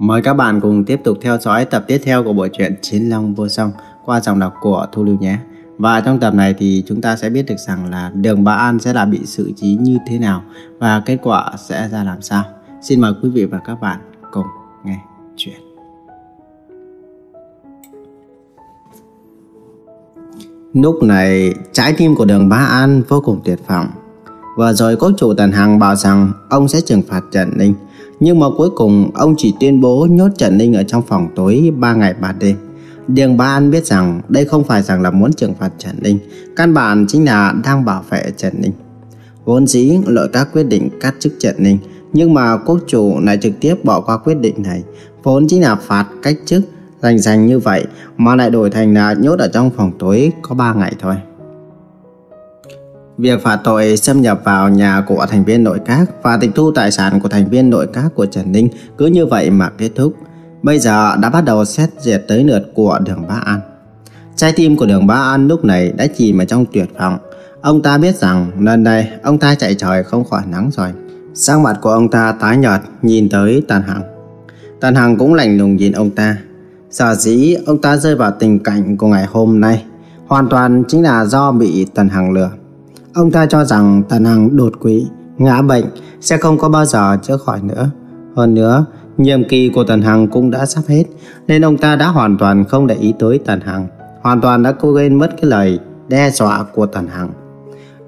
Mời các bạn cùng tiếp tục theo dõi tập tiếp theo của bộ truyện Chiến Long Vô Song qua dòng đọc của Thu Lưu nhé. Và trong tập này thì chúng ta sẽ biết được rằng là Đường Bá An sẽ là bị xử trí như thế nào và kết quả sẽ ra làm sao. Xin mời quý vị và các bạn cùng nghe chuyện. Lúc này, trái tim của Đường Bá An vô cùng tuyệt vọng. Vừa rồi quốc chủ Tần Hằng bảo rằng ông sẽ trừng phạt Trần Ninh. Nhưng mà cuối cùng ông chỉ tuyên bố nhốt Trần Ninh ở trong phòng tối 3 ngày 3 đêm. Điền Ba An biết rằng đây không phải rằng là muốn trừng phạt Trần Ninh, căn bản chính là đang bảo vệ Trần Ninh. Vốn dĩ nội các quyết định cắt chức Trần Ninh, nhưng mà quốc chủ lại trực tiếp bỏ qua quyết định này, vốn chính là phạt cách chức, rành rành như vậy mà lại đổi thành là nhốt ở trong phòng tối có 3 ngày thôi. Việc phạt tội xâm nhập vào nhà của thành viên nội các và tịch thu tài sản của thành viên nội các của Trần Ninh cứ như vậy mà kết thúc. Bây giờ đã bắt đầu xét duyệt tới lượt của đường Bá An. Trái tim của đường Bá An lúc này đã chìm ở trong tuyệt vọng. Ông ta biết rằng lần này ông ta chạy trời không khỏi nắng rồi. Sang mặt của ông ta tái nhợt, nhìn tới Tàn Hằng. Tàn Hằng cũng lạnh lùng nhìn ông ta. Sở dĩ ông ta rơi vào tình cảnh của ngày hôm nay hoàn toàn chính là do bị Tần Hằng lừa. Ông ta cho rằng Tần Hằng đột quỵ, ngã bệnh sẽ không có bao giờ chữa khỏi nữa. Hơn nữa, nhiệm kỳ của Tần Hằng cũng đã sắp hết, nên ông ta đã hoàn toàn không để ý tới Tần Hằng, hoàn toàn đã cố quên mất cái lời đe dọa của Tần Hằng.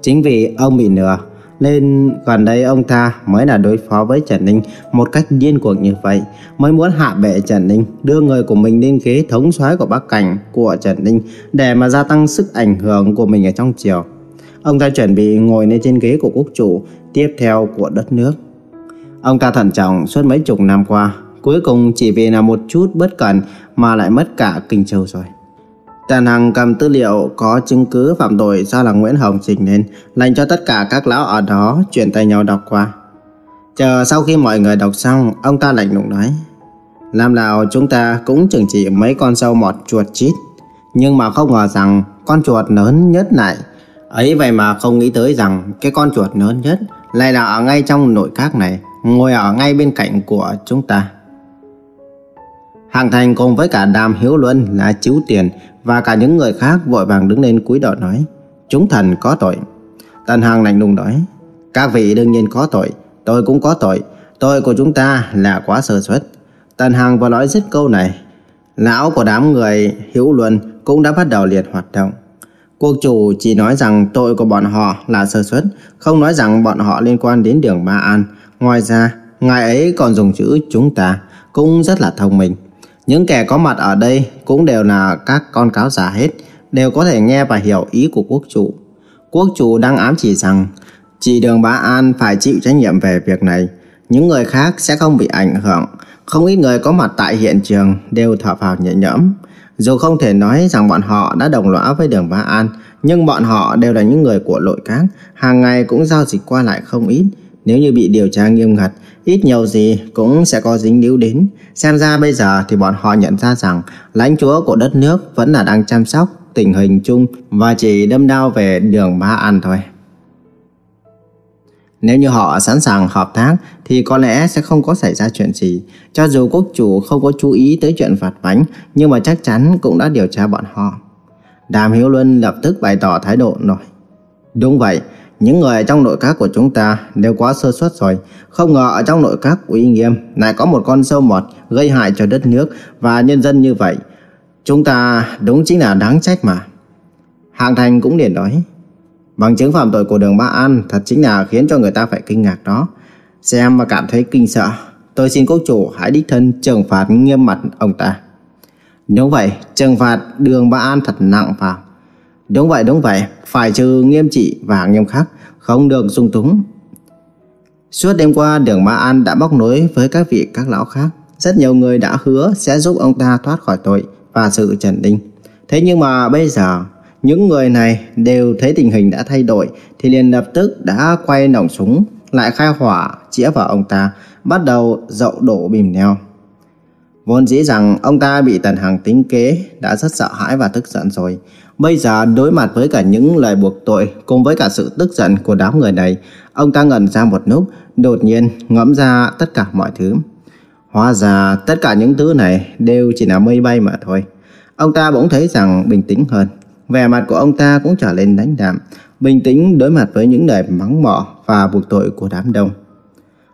Chính vì ông bị nửa, nên gần đây ông ta mới là đối phó với Trần Ninh một cách điên cuồng như vậy, mới muốn hạ bệ Trần Ninh, đưa người của mình lên ghế thống soái của Bắc Cảnh của Trần Ninh để mà gia tăng sức ảnh hưởng của mình ở trong triều. Ông ta chuẩn bị ngồi lên trên ghế của quốc chủ tiếp theo của đất nước. Ông ta thận trọng suốt mấy chục năm qua, cuối cùng chỉ vì là một chút bất cẩn mà lại mất cả Kinh Châu rồi. Tàn Hằng cầm tư liệu có chứng cứ phạm tội do là Nguyễn Hồng trình lên, lệnh cho tất cả các lão ở đó chuyển tay nhau đọc qua. Chờ sau khi mọi người đọc xong, ông ta lạnh lùng nói. Làm nào chúng ta cũng chừng chỉ mấy con sâu mọt chuột chít. Nhưng mà không ngờ rằng con chuột lớn nhất này Ấy vậy mà không nghĩ tới rằng cái con chuột lớn nhất lại là ở ngay trong nội các này, ngồi ở ngay bên cạnh của chúng ta. Hàng Thành cùng với cả Đàm Hiếu Luân là chiếu tiền và cả những người khác vội vàng đứng lên cúi đầu nói Chúng thần có tội. Tần Hàng lạnh lùng nói Các vị đương nhiên có tội, tôi cũng có tội. Tội của chúng ta là quá sơ suất. Tần Hàng vừa nói dứt câu này, lão của đám người Hiếu Luân cũng đã bắt đầu liệt hoạt động. Quốc chủ chỉ nói rằng tội của bọn họ là sơ suất, không nói rằng bọn họ liên quan đến đường Ba An. Ngoài ra, ngài ấy còn dùng chữ chúng ta, cũng rất là thông minh. Những kẻ có mặt ở đây cũng đều là các con cáo giả hết, đều có thể nghe và hiểu ý của quốc chủ. Quốc chủ đang ám chỉ rằng chỉ đường Bá An phải chịu trách nhiệm về việc này, những người khác sẽ không bị ảnh hưởng. Không ít người có mặt tại hiện trường đều thở phào nhẹ nhõm. Dù không thể nói rằng bọn họ đã đồng lõa với đường Bá An, nhưng bọn họ đều là những người của lội cáng, hàng ngày cũng giao dịch qua lại không ít. Nếu như bị điều tra nghiêm ngặt, ít nhiều gì cũng sẽ có dính líu đến. Xem ra bây giờ thì bọn họ nhận ra rằng lãnh chúa của đất nước vẫn là đang chăm sóc tình hình chung và chỉ đâm đao về đường Bá An thôi. Nếu như họ sẵn sàng hợp tác thì có lẽ sẽ không có xảy ra chuyện gì. Cho dù quốc chủ không có chú ý tới chuyện phạt bánh, nhưng mà chắc chắn cũng đã điều tra bọn họ. Đàm Hiếu Luân lập tức bày tỏ thái độ nói: Đúng vậy, những người trong nội các của chúng ta đều quá sơ suất rồi. Không ngờ ở trong nội các uy nghiêm lại có một con sâu mọt gây hại cho đất nước và nhân dân như vậy. Chúng ta đúng chính là đáng trách mà. Hạng Thành cũng liền nói. Bằng chứng phạm tội của đường Ba An thật chính là khiến cho người ta phải kinh ngạc đó. Xem mà cảm thấy kinh sợ. Tôi xin quốc chủ hãy đích thân trừng phạt nghiêm mặt ông ta. Đúng vậy, trừng phạt đường Ba An thật nặng vào. Đúng vậy, đúng vậy, phải trừ nghiêm trị và nghiêm khắc, không được dung túng. Suốt đêm qua, đường Ba An đã bóc nối với các vị các lão khác. Rất nhiều người đã hứa sẽ giúp ông ta thoát khỏi tội và sự trần đinh. Thế nhưng mà bây giờ, những người này đều thấy tình hình đã thay đổi thì liền lập tức đã quay nòng súng lại khai hỏa chĩa vào ông ta, bắt đầu dậu đổ bìm neo. Vốn dĩ rằng ông ta bị Tần hàng tính kế đã rất sợ hãi và tức giận rồi. Bây giờ đối mặt với cả những lời buộc tội cùng với cả sự tức giận của đám người này, ông ta ngẩn ra một lúc, đột nhiên ngẫm ra tất cả mọi thứ. Hóa ra tất cả những thứ này đều chỉ là mây bay mà thôi. Ông ta bỗng thấy rằng bình tĩnh hơn. Vẻ mặt của ông ta cũng trở lên đánh đạm, bình tĩnh đối mặt với những lời mắng mỏ và buộc tội của đám đông.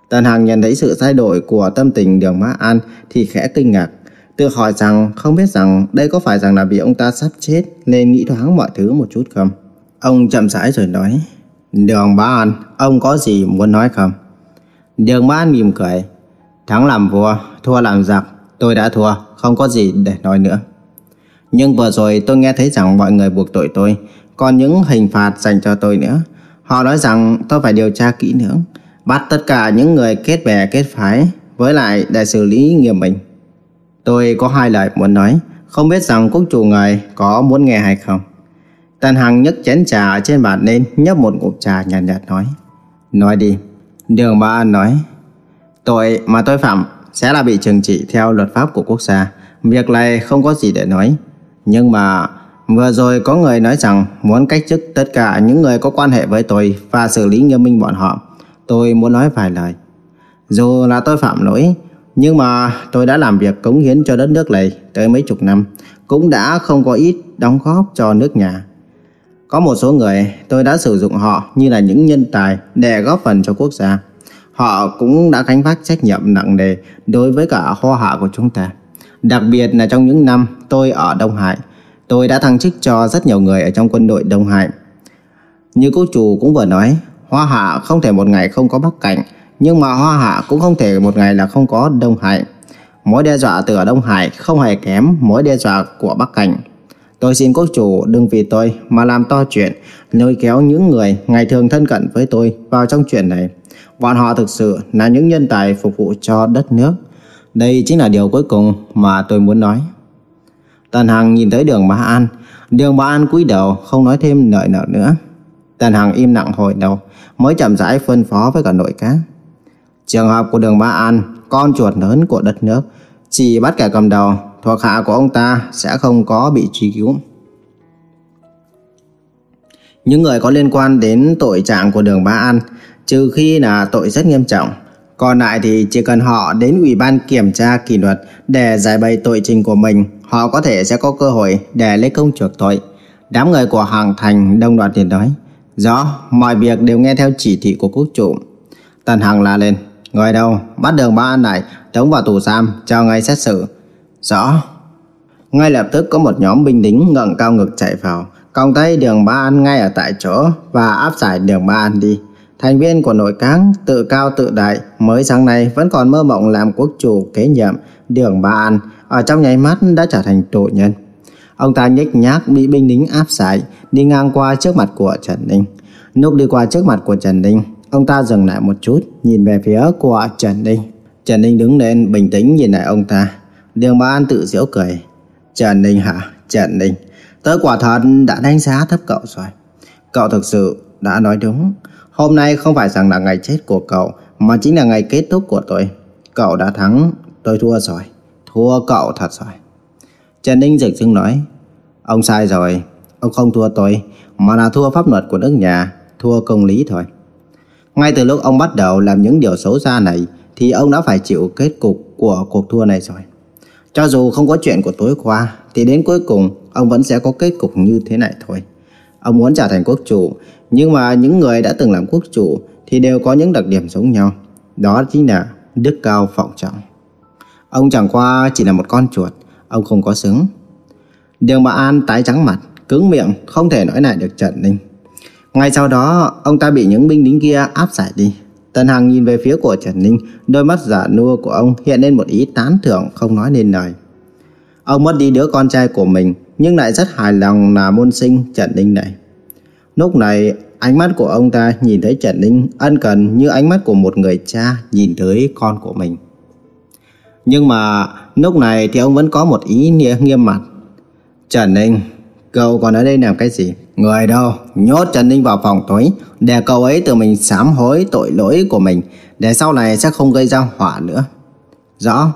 Tần Hằng nhận thấy sự thay đổi của tâm tình đường Mã An thì khẽ kinh ngạc. Tự hỏi rằng không biết rằng đây có phải rằng là vì ông ta sắp chết nên nghĩ thoáng mọi thứ một chút không? Ông chậm rãi rồi nói Đường Mã An, ông có gì muốn nói không? Đường Mã An mỉm cười Thắng làm vua, thua làm giặc Tôi đã thua, không có gì để nói nữa nhưng vừa rồi tôi nghe thấy rằng mọi người buộc tội tôi Còn những hình phạt dành cho tôi nữa Họ nói rằng tôi phải điều tra kỹ nữa bắt tất cả những người kết bè kết phái với lại để xử lý nghiêm minh. Tôi có hai lời muốn nói, không biết rằng quốc chủ người có muốn nghe hay không. Tần Hằng nhấc chén trà trên bàn lên, nhấp một ngụm trà nhàn nhạt, nhạt nói. Nói đi. Đường Ba An nói. Tội mà tôi phạm sẽ là bị trừng trị theo luật pháp của quốc gia. Việc này không có gì để nói. Nhưng mà vừa rồi có người nói rằng muốn cách chức tất cả những người có quan hệ với tôi và xử lý nghiêm minh bọn họ. Tôi muốn nói vài lời. Dù là tôi phạm lỗi, nhưng mà tôi đã làm việc cống hiến cho đất nước này tới mấy chục năm, cũng đã không có ít đóng góp cho nước nhà. Có một số người tôi đã sử dụng họ như là những nhân tài để góp phần cho quốc gia. Họ cũng đã gánh vác trách nhiệm nặng nề đối với cả hoa hạ của chúng ta. Đặc biệt là trong những năm tôi ở Đông Hải, tôi đã thăng chức cho rất nhiều người ở trong quân đội Đông Hải. Như cô chủ cũng vừa nói, Hoa Hạ không thể một ngày không có Bắc Cảnh, nhưng mà Hoa Hạ cũng không thể một ngày là không có Đông Hải. Mối đe dọa từ ở Đông Hải không hề kém mối đe dọa của Bắc Cảnh. Tôi xin quốc chủ đừng vì tôi mà làm to chuyện, lôi kéo những người ngày thường thân cận với tôi vào trong chuyện này. Bọn họ thực sự là những nhân tài phục vụ cho đất nước. Đây chính là điều cuối cùng mà tôi muốn nói. Tần Hằng nhìn tới đường Bá An. Đường Bá An cúi đầu không nói thêm lời nào nữa. Tần Hằng im lặng hồi đầu mới chậm rãi phân phó với cả nội các. Trường hợp của đường Bá An, con chuột lớn của đất nước, chỉ bắt kẻ cầm đầu, thuộc hạ của ông ta sẽ không có bị truy cứu. Những người có liên quan đến tội trạng của đường Bá An, trừ khi là tội rất nghiêm trọng, còn lại thì chỉ cần họ đến Ủy ban kiểm tra kỷ luật để giải bày tội trình của mình, họ có thể sẽ có cơ hội để lấy công chuộc tội. Đám người của Hàng Thành đông loạt liền nói, Rõ, mọi việc đều nghe theo chỉ thị của quốc chủ. Tần Hằng la lên. Người đâu, bắt đường ba an này, tống vào tù giam, cho ngay xét xử. Rõ. Ngay lập tức có một nhóm binh lính ngẩng cao ngực chạy vào, còng tay đường ba an ngay ở tại chỗ và áp giải đường ba an đi. Thành viên của nội cáng tự cao tự đại mới sáng nay vẫn còn mơ mộng làm quốc chủ kế nhiệm đường ba an ở trong nháy mắt đã trở thành tội nhân. Ông ta nhếch nhác bị binh lính áp giải, đi ngang qua trước mặt của Trần Ninh. Lúc đi qua trước mặt của Trần Ninh, ông ta dừng lại một chút, nhìn về phía của Trần Ninh. Trần Ninh đứng lên bình tĩnh nhìn lại ông ta. Đường Ba An tự giễu cười. Trần Ninh hả? Trần Ninh, tớ quả thật đã đánh giá thấp cậu rồi. Cậu thực sự đã nói đúng. Hôm nay không phải rằng là ngày chết của cậu, mà chính là ngày kết thúc của tôi. Cậu đã thắng, tôi thua rồi. Thua cậu thật rồi. Trần Ninh Dịch dưng nói, ông sai rồi, ông không thua tôi, mà là thua pháp luật của nước nhà, thua công lý thôi. Ngay từ lúc ông bắt đầu làm những điều xấu xa này, thì ông đã phải chịu kết cục của cuộc thua này rồi. Cho dù không có chuyện của tối qua, thì đến cuối cùng ông vẫn sẽ có kết cục như thế này thôi. Ông muốn trở thành quốc chủ, nhưng mà những người đã từng làm quốc chủ thì đều có những đặc điểm giống nhau. Đó chính là đức cao vọng trọng. Ông chẳng qua chỉ là một con chuột, ông không có xứng. Đường Bà An tái trắng mặt, cứng miệng, không thể nói lại được Trần Ninh. Ngay sau đó, ông ta bị những binh lính kia áp giải đi. Tần Hằng nhìn về phía của Trần Ninh, đôi mắt giả nua của ông hiện lên một ý tán thưởng không nói nên lời. Ông mất đi đứa con trai của mình, nhưng lại rất hài lòng là môn sinh Trần Ninh này. Lúc này, ánh mắt của ông ta nhìn thấy Trần Ninh ân cần như ánh mắt của một người cha nhìn tới con của mình. Nhưng mà lúc này thì ông vẫn có một ý nghĩa nghiêm mặt. Trần Ninh, cậu còn ở đây làm cái gì? Người đâu, nhốt Trần Ninh vào phòng tối để cậu ấy tự mình sám hối tội lỗi của mình để sau này sẽ không gây ra họa nữa. Rõ.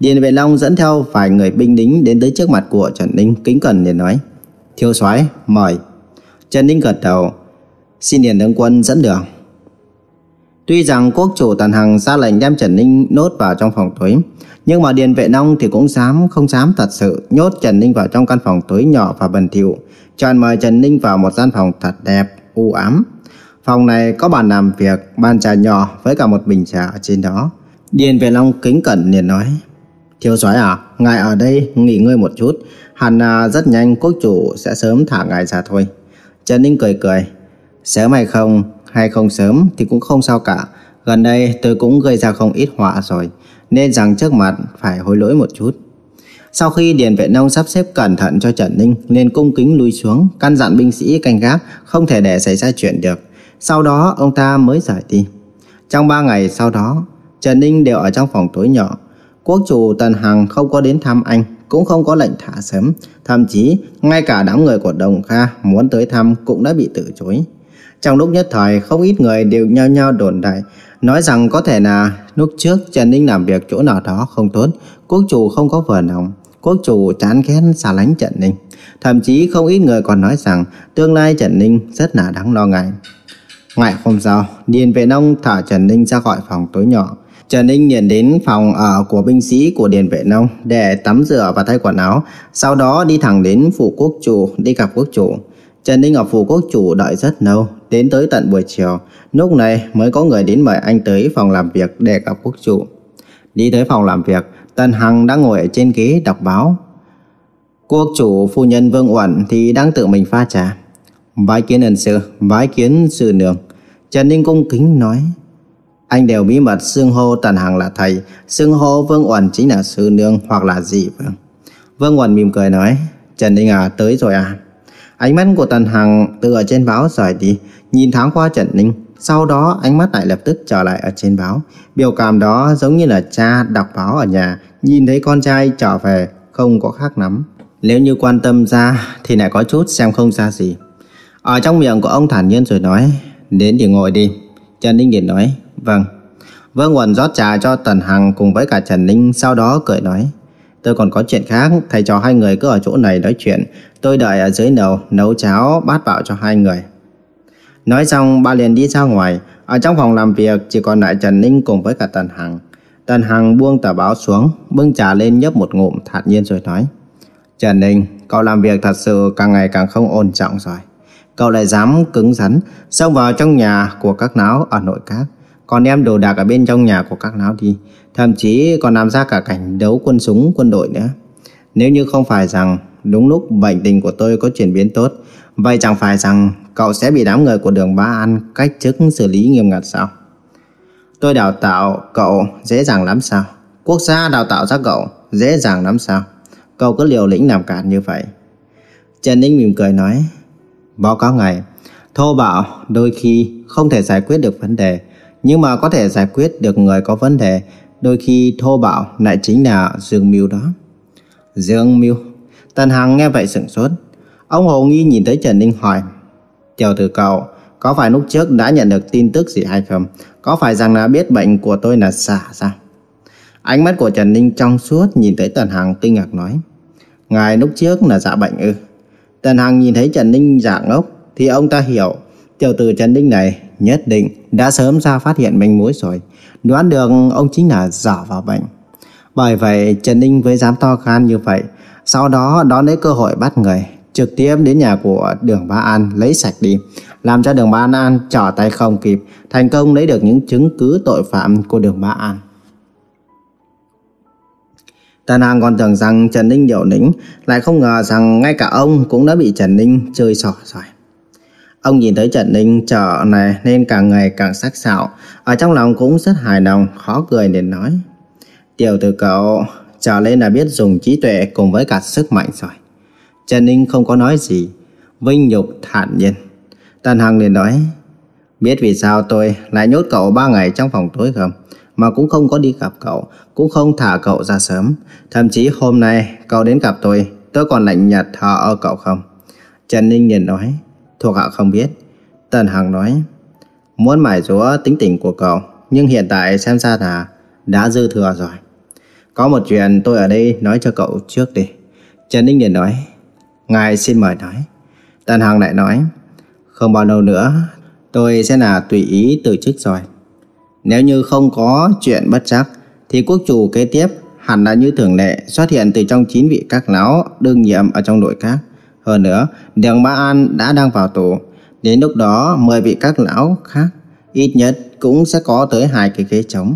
Điền Vệ Long dẫn theo vài người binh lính đến tới trước mặt của Trần Ninh kính cẩn để nói Thiếu soái mời. Trần Ninh gật đầu xin Điền tướng quân dẫn đường. Tuy rằng quốc chủ Tần Hằng ra lệnh đem Trần Ninh nốt vào trong phòng tối, nhưng mà Điền Vệ Nông thì cũng dám không dám thật sự nhốt Trần Ninh vào trong căn phòng tối nhỏ và bẩn thỉu, chọn mời Trần Ninh vào một gian phòng thật đẹp, u ám. Phòng này có bàn làm việc, bàn trà nhỏ với cả một bình trà ở trên đó. Điền Vệ Long kính cẩn liền nói: "Thiếu soái à, ngài ở đây nghỉ ngơi một chút, hẳn rất nhanh quốc chủ sẽ sớm thả ngài ra thôi." Trần Ninh cười cười: "Sớm hay không, hay không sớm thì cũng không sao cả. Gần đây tôi cũng gây ra không ít họa rồi, nên rằng trước mặt phải hối lỗi một chút." Sau khi Điền Vệ Nông sắp xếp cẩn thận cho Trần Ninh, liền cung kính lui xuống, căn dặn binh sĩ canh gác, không thể để xảy ra chuyện được. Sau đó ông ta mới rời đi. Trong 3 ngày sau đó, Trần Ninh đều ở trong phòng tối nhỏ. Quốc chủ Tần Hằng không có đến thăm anh, cũng không có lệnh thả sớm. Thậm chí, ngay cả đám người của Đồng Kha muốn tới thăm cũng đã bị từ chối. Trong lúc nhất thời, không ít người đều nhao nhao đồn đại, nói rằng có thể là lúc trước Trần Ninh làm việc chỗ nào đó không tốt, quốc chủ không có vừa lòng, quốc chủ chán ghét xa lánh Trần Ninh. Thậm chí không ít người còn nói rằng tương lai Trần Ninh rất là đáng lo ngại. Ngày hôm sau, Điền Vệ Nông thả Trần Ninh ra khỏi phòng tối nhỏ. Trần Ninh liền đến phòng ở của binh sĩ của Điền Vệ Nông để tắm rửa và thay quần áo, sau đó đi thẳng đến phủ quốc chủ đi gặp quốc chủ. Trần Ninh ở phủ quốc chủ đợi rất lâu, đến tới tận buổi chiều, lúc này mới có người đến mời anh tới phòng làm việc để gặp quốc chủ. Đi tới phòng làm việc, Tần Hằng đang ngồi ở trên ghế đọc báo. Quốc chủ phu nhân Vương Uẩn thì đang tự mình pha trà. Vái kiến ân sư, vái kiến sư nương. Trần Ninh cung kính nói. Anh đều bí mật xưng hô Tần Hằng là thầy, xưng hô Vương Uẩn chính là sư nương hoặc là gì Vương. Vương Uẩn mỉm cười nói. Trần Ninh à, tới rồi à. Ánh mắt của Tần Hằng từ ở trên báo rời đi, nhìn thoáng qua Trần Ninh. Sau đó ánh mắt lại lập tức trở lại ở trên báo. Biểu cảm đó giống như là cha đọc báo ở nhà, nhìn thấy con trai trở về, không có khác lắm. Nếu như quan tâm ra thì lại có chút xem không ra gì. Ở trong miệng của ông thản nhiên rồi nói, đến thì ngồi đi. Trần Ninh liền nói, vâng. Vương Quần rót trà cho Tần Hằng cùng với cả Trần Ninh, sau đó cười nói, tôi còn có chuyện khác, thầy trò hai người cứ ở chỗ này nói chuyện. Tôi đợi ở dưới nấu, nấu cháo bát vào cho hai người. Nói xong, ba liền đi ra ngoài. Ở trong phòng làm việc chỉ còn lại Trần Ninh cùng với cả Tần Hằng. Tần Hằng buông tờ báo xuống, bưng trà lên nhấp một ngụm thản nhiên rồi nói. Trần Ninh, cậu làm việc thật sự càng ngày càng không ổn trọng rồi. Cậu lại dám cứng rắn, xông vào trong nhà của các náo ở nội các. Còn đem đồ đạc ở bên trong nhà của các lão đi. Thậm chí còn làm ra cả cảnh đấu quân súng quân đội nữa. Nếu như không phải rằng đúng lúc bệnh tình của tôi có chuyển biến tốt, vậy chẳng phải rằng cậu sẽ bị đám người của đường Ba An cách chức xử lý nghiêm ngặt sao? Tôi đào tạo cậu dễ dàng lắm sao? Quốc gia đào tạo ra cậu dễ dàng lắm sao? Cậu cứ liều lĩnh làm cản như vậy. Trần Ninh mỉm cười nói, báo cáo ngài, thô bạo đôi khi không thể giải quyết được vấn đề, nhưng mà có thể giải quyết được người có vấn đề, đôi khi thô bạo lại chính là Dương Mưu đó. Dương Mưu. Tần Hằng nghe vậy sửng sốt. Ông Hồ Nghi nhìn thấy Trần Ninh hỏi, Tiểu tử cậu, có phải lúc trước đã nhận được tin tức gì hay không? Có phải rằng là biết bệnh của tôi là giả sao? Ánh mắt của Trần Ninh trong suốt nhìn thấy Tần Hằng kinh ngạc nói. Ngài lúc trước là giả bệnh ư? Tần Hằng nhìn thấy Trần Ninh giả ngốc thì ông ta hiểu tiểu tử Trần Ninh này nhất định đã sớm ra phát hiện manh mối rồi. Đoán được ông chính là giả vào bệnh. Bởi vậy Trần Ninh với dám to gan như vậy sau đó đón lấy cơ hội bắt người trực tiếp đến nhà của đường Ba An lấy sạch đi, làm cho đường Ba An trở tay không kịp, thành công lấy được những chứng cứ tội phạm của đường Ba An. Tần Hàng còn tưởng rằng Trần Ninh điệu nĩnh, lại không ngờ rằng ngay cả ông cũng đã bị Trần Ninh chơi xỏ rồi. Ông nhìn thấy Trần Ninh trở này nên càng ngày càng sắc sảo, ở trong lòng cũng rất hài lòng, khó cười để nói. Tiểu tử cậu trở lên là biết dùng trí tuệ cùng với cả sức mạnh rồi. Trần Ninh không có nói gì, vinh nhục thản nhiên. Tần Hằng liền nói, biết vì sao tôi lại nhốt cậu ba ngày trong phòng tối không? Mà cũng không có đi gặp cậu, cũng không thả cậu ra sớm. Thậm chí hôm nay cậu đến gặp tôi, tôi còn lạnh nhạt thở ở cậu không? Trần Ninh liền nói, thuộc hạ không biết. Tần Hằng nói, muốn mải rúa tính tình của cậu, nhưng hiện tại xem ra là đã dư thừa rồi. Có một chuyện tôi ở đây nói cho cậu trước đi. Trần Ninh liền nói, Ngài xin mời nói. Tần Hằng lại nói, không bao lâu nữa, tôi sẽ là tùy ý từ chức rồi. Nếu như không có chuyện bất chắc, thì quốc chủ kế tiếp hẳn là như thường lệ xuất hiện từ trong chín vị các lão đương nhiệm ở trong nội các. Hơn nữa, Đường Ba An đã đang vào tù. Đến lúc đó, 10 vị các lão khác, ít nhất cũng sẽ có tới hai cái ghế trống.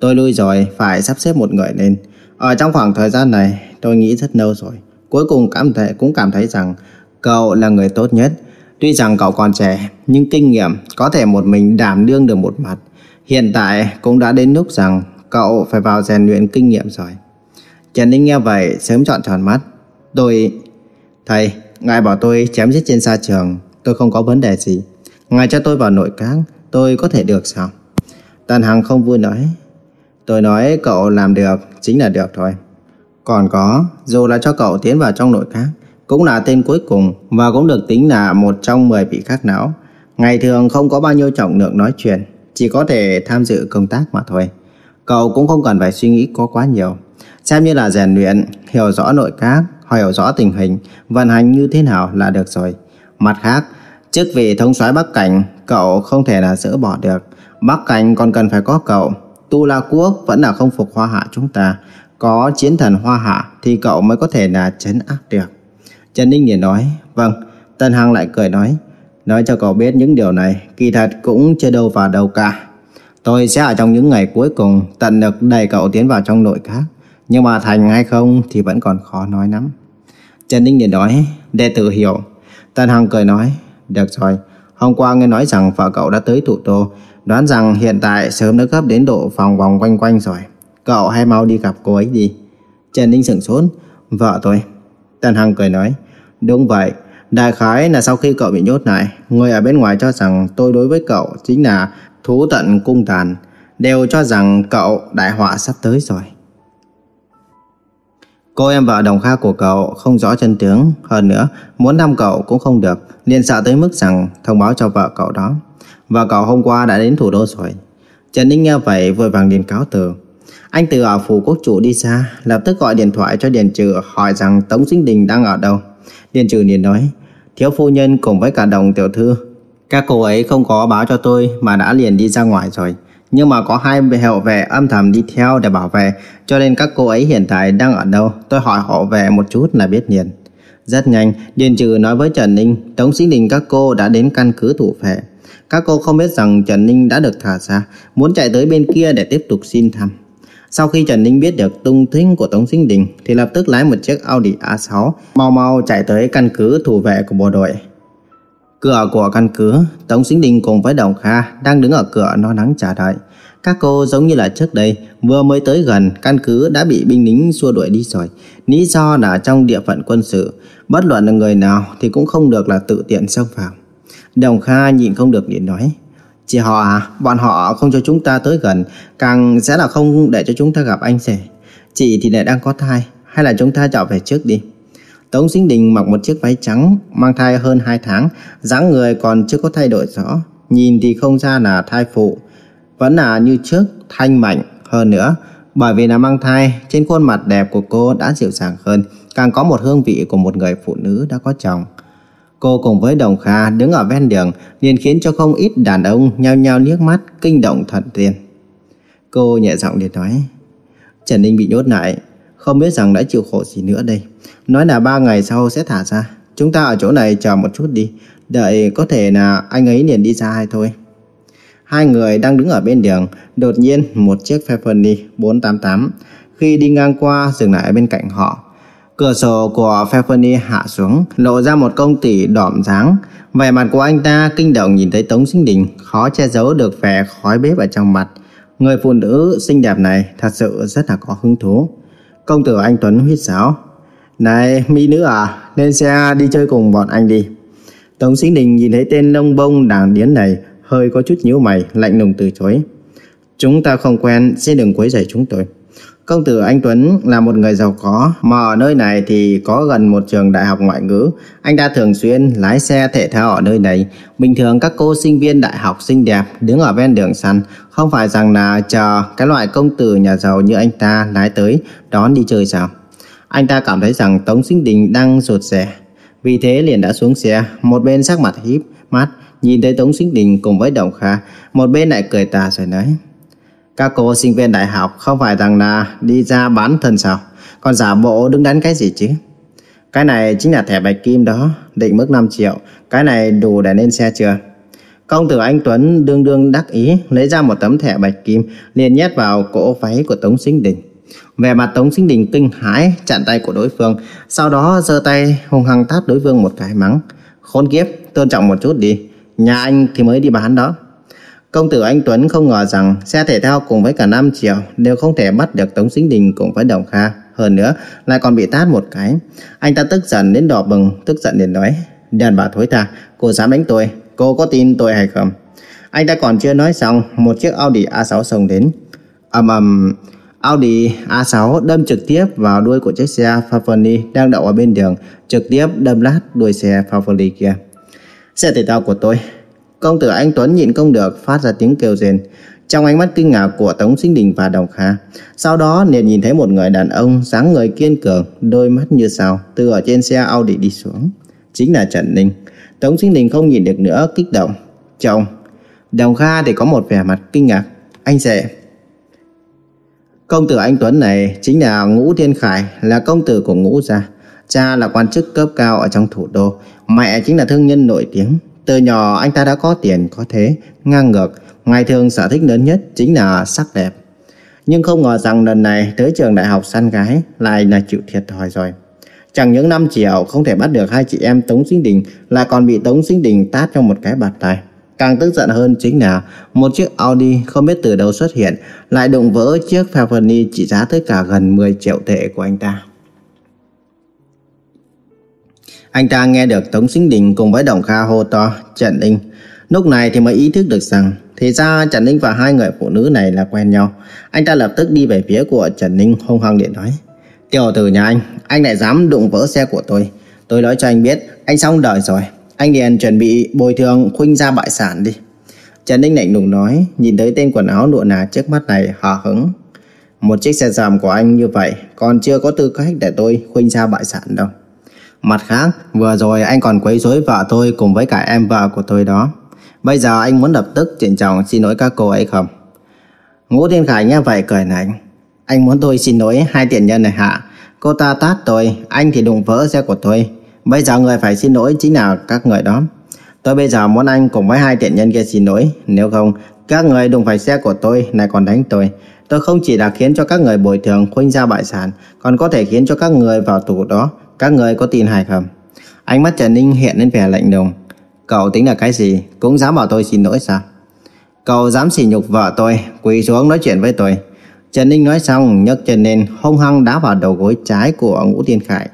Tôi lui rồi, phải sắp xếp một người lên. Ở trong khoảng thời gian này, tôi nghĩ rất lâu rồi. Cuối cùng cảm thấy cũng cảm thấy rằng cậu là người tốt nhất. Tuy rằng cậu còn trẻ, nhưng kinh nghiệm có thể một mình đảm đương được một mặt. Hiện tại cũng đã đến lúc rằng cậu phải vào rèn luyện kinh nghiệm rồi. Trần Ninh nghe vậy sớm chọn tròn mắt. Tôi... Thầy, ngài bảo tôi chém giết trên sa trường, tôi không có vấn đề gì. Ngài cho tôi vào nội các, tôi có thể được sao? Tần Hằng không vui nói. Tôi nói cậu làm được, chính là được thôi. Còn có, dù là cho cậu tiến vào trong nội các, cũng là tên cuối cùng và cũng được tính là một trong 10 vị khác não. Ngày thường không có bao nhiêu trọng lượng nói chuyện, chỉ có thể tham dự công tác mà thôi. Cậu cũng không cần phải suy nghĩ có quá nhiều. Xem như là rèn luyện, hiểu rõ nội các, hiểu rõ tình hình, vận hành như thế nào là được rồi. Mặt khác, chức vị thống soái Bắc Cảnh, cậu không thể là dỡ bỏ được. Bắc Cảnh còn cần phải có cậu. Tu La Quốc vẫn là không phục Hoa Hạ chúng ta. Có chiến thần Hoa Hạ thì cậu mới có thể là chấn áp được. Trần Ninh liền nói, vâng. Tân Hằng lại cười nói, nói cho cậu biết những điều này, kỳ thật cũng chưa đâu vào đâu cả. Tôi sẽ ở trong những ngày cuối cùng tận lực đẩy cậu tiến vào trong nội các. Nhưng mà thành hay không thì vẫn còn khó nói lắm. Trần Ninh liền nói, đệ tử hiểu. Tân Hằng cười nói, được rồi. Hôm qua nghe nói rằng vợ cậu đã tới thủ đô, đoán rằng hiện tại sớm đã gấp đến độ phòng vòng quanh quanh rồi. Cậu hãy mau đi gặp cô ấy đi. Trần Ninh sửng sốt, vợ tôi. Tân Hằng cười nói, đúng vậy. Đại khái là sau khi cậu bị nhốt lại, người ở bên ngoài cho rằng tôi đối với cậu chính là thú tận cung tàn, đều cho rằng cậu đại họa sắp tới rồi. Cô em vợ đồng kha của cậu không rõ chân tướng, hơn nữa muốn thăm cậu cũng không được, liền sợ tới mức rằng thông báo cho vợ cậu đó. Và cậu hôm qua đã đến thủ đô rồi. Trần Ninh nghe vậy vội vàng điền cáo từ. Anh từ ở phủ quốc chủ đi xa, lập tức gọi điện thoại cho Điền Trừ hỏi rằng Tống Sinh Đình đang ở đâu. Điền Trừ liền nói, thiếu phu nhân cùng với cả đồng tiểu thư. Các cô ấy không có báo cho tôi mà đã liền đi ra ngoài rồi. Nhưng mà có hai hậu vệ âm thầm đi theo để bảo vệ, cho nên các cô ấy hiện tại đang ở đâu, tôi hỏi họ về một chút là biết liền. Rất nhanh, Điền Trừ nói với Trần Ninh, Tống Sinh Đình các cô đã đến căn cứ thủ vệ. Các cô không biết rằng Trần Ninh đã được thả ra, muốn chạy tới bên kia để tiếp tục xin thăm. Sau khi Trần Ninh biết được tung tích của Tống Sinh Đình thì lập tức lái một chiếc Audi A6 mau mau chạy tới căn cứ thủ vệ của bộ đội. Cửa của căn cứ, Tống Sinh Đình cùng với Đồng Kha đang đứng ở cửa no nắng chờ đợi. Các cô giống như là trước đây, vừa mới tới gần, căn cứ đã bị binh lính xua đuổi đi rồi. Lý do là trong địa phận quân sự, bất luận là người nào thì cũng không được là tự tiện xông vào. Đồng Kha nhịn không được điện nói. Chị họ à, bọn họ không cho chúng ta tới gần, càng sẽ là không để cho chúng ta gặp anh rể. Chị thì lại đang có thai, hay là chúng ta trở về trước đi. Tống Sinh Đình mặc một chiếc váy trắng, mang thai hơn 2 tháng, dáng người còn chưa có thay đổi rõ. Nhìn thì không ra là thai phụ, vẫn là như trước, thanh mảnh hơn nữa. Bởi vì là mang thai, trên khuôn mặt đẹp của cô đã dịu dàng hơn, càng có một hương vị của một người phụ nữ đã có chồng. Cô cùng với Đồng Kha đứng ở ven đường liền khiến cho không ít đàn ông nhao nhao liếc mắt kinh động thần tiên. Cô nhẹ giọng để nói Trần Ninh bị nhốt lại không biết rằng đã chịu khổ gì nữa đây. Nói là ba ngày sau sẽ thả ra. Chúng ta ở chỗ này chờ một chút đi. Đợi có thể là anh ấy liền đi ra hay thôi. Hai người đang đứng ở bên đường, Đột nhiên một chiếc Pfefferny 488 Khi đi ngang qua dừng lại bên cạnh họ. Cửa sổ của Pfefferny hạ xuống, Lộ ra một công tỷ đỏm dáng. Vẻ mặt của anh ta kinh động nhìn thấy Tống Sinh Đình, Khó che giấu được vẻ khói bếp ở trong mặt. Người phụ nữ xinh đẹp này thật sự rất là có hứng thú. Công tử anh Tuấn huyết sáo. Này, mỹ nữ à, lên xe đi chơi cùng bọn anh đi. Tống Sinh Đình nhìn thấy tên lông bông đảng điến này, hơi có chút nhíu mày, lạnh lùng từ chối. Chúng ta không quen, xin đừng quấy rầy chúng tôi. Công tử Anh Tuấn là một người giàu có, mà ở nơi này thì có gần một trường đại học ngoại ngữ. Anh ta thường xuyên lái xe thể thao ở nơi này. Bình thường các cô sinh viên đại học xinh đẹp đứng ở ven đường săn, không phải rằng là chờ cái loại công tử nhà giàu như anh ta lái tới đón đi chơi sao. Anh ta cảm thấy rằng Tống Sinh Đình đang rụt rè. Vì thế liền đã xuống xe, một bên sắc mặt híp mắt, nhìn thấy Tống Sinh Đình cùng với Đồng Kha, một bên lại cười tà rồi nói. Các cô sinh viên đại học không phải rằng là đi ra bán thân sao? Còn giả bộ đứng đắn cái gì chứ? Cái này chính là thẻ bạch kim đó, định mức 5 triệu. Cái này đủ để lên xe chưa? Công tử anh Tuấn đương đương đắc ý lấy ra một tấm thẻ bạch kim liền nhét vào cổ váy của Tống Sinh Đình. Về mặt Tống Sinh Đình kinh hãi chặn tay của đối phương, sau đó giơ tay hung hăng tát đối phương một cái mắng. Khốn kiếp, tôn trọng một chút đi, nhà anh thì mới đi bán đó. Công tử anh Tuấn không ngờ rằng xe thể thao cùng với cả 5 triệu đều không thể bắt được Tống Sinh Đình cùng với Đồng Kha. Hơn nữa, lại còn bị tát một cái. Anh ta tức giận đến đỏ bừng, tức giận đến nói. Đàn bà thối tha, cô dám đánh tôi, cô có tin tôi hay không? Anh ta còn chưa nói xong, một chiếc Audi A6 xông đến. ầm ầm, Audi A6 đâm trực tiếp vào đuôi của chiếc xe Favoni đang đậu ở bên đường, trực tiếp đâm lát đuôi xe Favoni kia. Xe thể thao của tôi. Công tử anh Tuấn nhịn không được phát ra tiếng kêu rên trong ánh mắt kinh ngạc của Tống Sinh Đình và Đồng Kha. Sau đó liền nhìn thấy một người đàn ông sáng người kiên cường, đôi mắt như sao từ ở trên xe Audi đi xuống. Chính là Trần Ninh. Tống Sinh Đình không nhìn được nữa, kích động. Chồng, Đồng Kha thì có một vẻ mặt kinh ngạc. Anh sẽ... Công tử anh Tuấn này chính là Ngũ Thiên Khải, là công tử của Ngũ Gia. Cha là quan chức cấp cao ở trong thủ đô, mẹ chính là thương nhân nổi tiếng. Từ nhỏ anh ta đã có tiền, có thế, ngang ngược, Ngày thường sở thích lớn nhất chính là sắc đẹp. Nhưng không ngờ rằng lần này tới trường đại học săn gái lại là chịu thiệt thòi rồi. Chẳng những năm triệu không thể bắt được hai chị em Tống Sinh Đình là còn bị Tống Sinh Đình tát cho một cái bạt tay. Càng tức giận hơn chính là một chiếc Audi không biết từ đâu xuất hiện lại đụng vỡ chiếc Falconi trị giá tới cả gần 10 triệu tệ của anh ta. Anh ta nghe được Tống Sinh Đình cùng với Đồng Kha hô to, Trần Ninh. Lúc này thì mới ý thức được rằng thì ra Trần Ninh và hai người phụ nữ này là quen nhau. Anh ta lập tức đi về phía của Trần Ninh hung hăng điện nói. Tiểu tử nhà anh, anh lại dám đụng vỡ xe của tôi. Tôi nói cho anh biết, anh xong đời rồi. Anh liền chuẩn bị bồi thường khuynh ra bại sản đi. Trần Ninh lạnh lùng nói, nhìn thấy tên quần áo nụa nà trước mắt này hờ hứng. Một chiếc xe giảm của anh như vậy còn chưa có tư cách để tôi khuynh ra bại sản đâu. Mặt khác, vừa rồi anh còn quấy rối vợ tôi cùng với cả em vợ của tôi đó. Bây giờ anh muốn lập tức trịnh trọng xin lỗi các cô ấy không? Ngũ Thiên Khải nghe vậy cười nảnh. Anh muốn tôi xin lỗi hai tiện nhân này hả? Cô ta tát tôi, anh thì đụng vỡ xe của tôi. Bây giờ người phải xin lỗi chính là các người đó. Tôi bây giờ muốn anh cùng với hai tiện nhân kia xin lỗi. Nếu không, các người đụng phải xe của tôi này còn đánh tôi. Tôi không chỉ là khiến cho các người bồi thường khuynh ra bại sản, còn có thể khiến cho các người vào tù đó. Các người có tin hay không? Ánh mắt Trần Ninh hiện lên vẻ lạnh lùng. Cậu tính là cái gì? Cũng dám bảo tôi xin lỗi sao? Cậu dám sỉ nhục vợ tôi, Quỳ xuống nói chuyện với tôi. Trần Ninh nói xong, nhấc chân lên, hung hăng đá vào đầu gối trái của Ngũ Thiên Khải.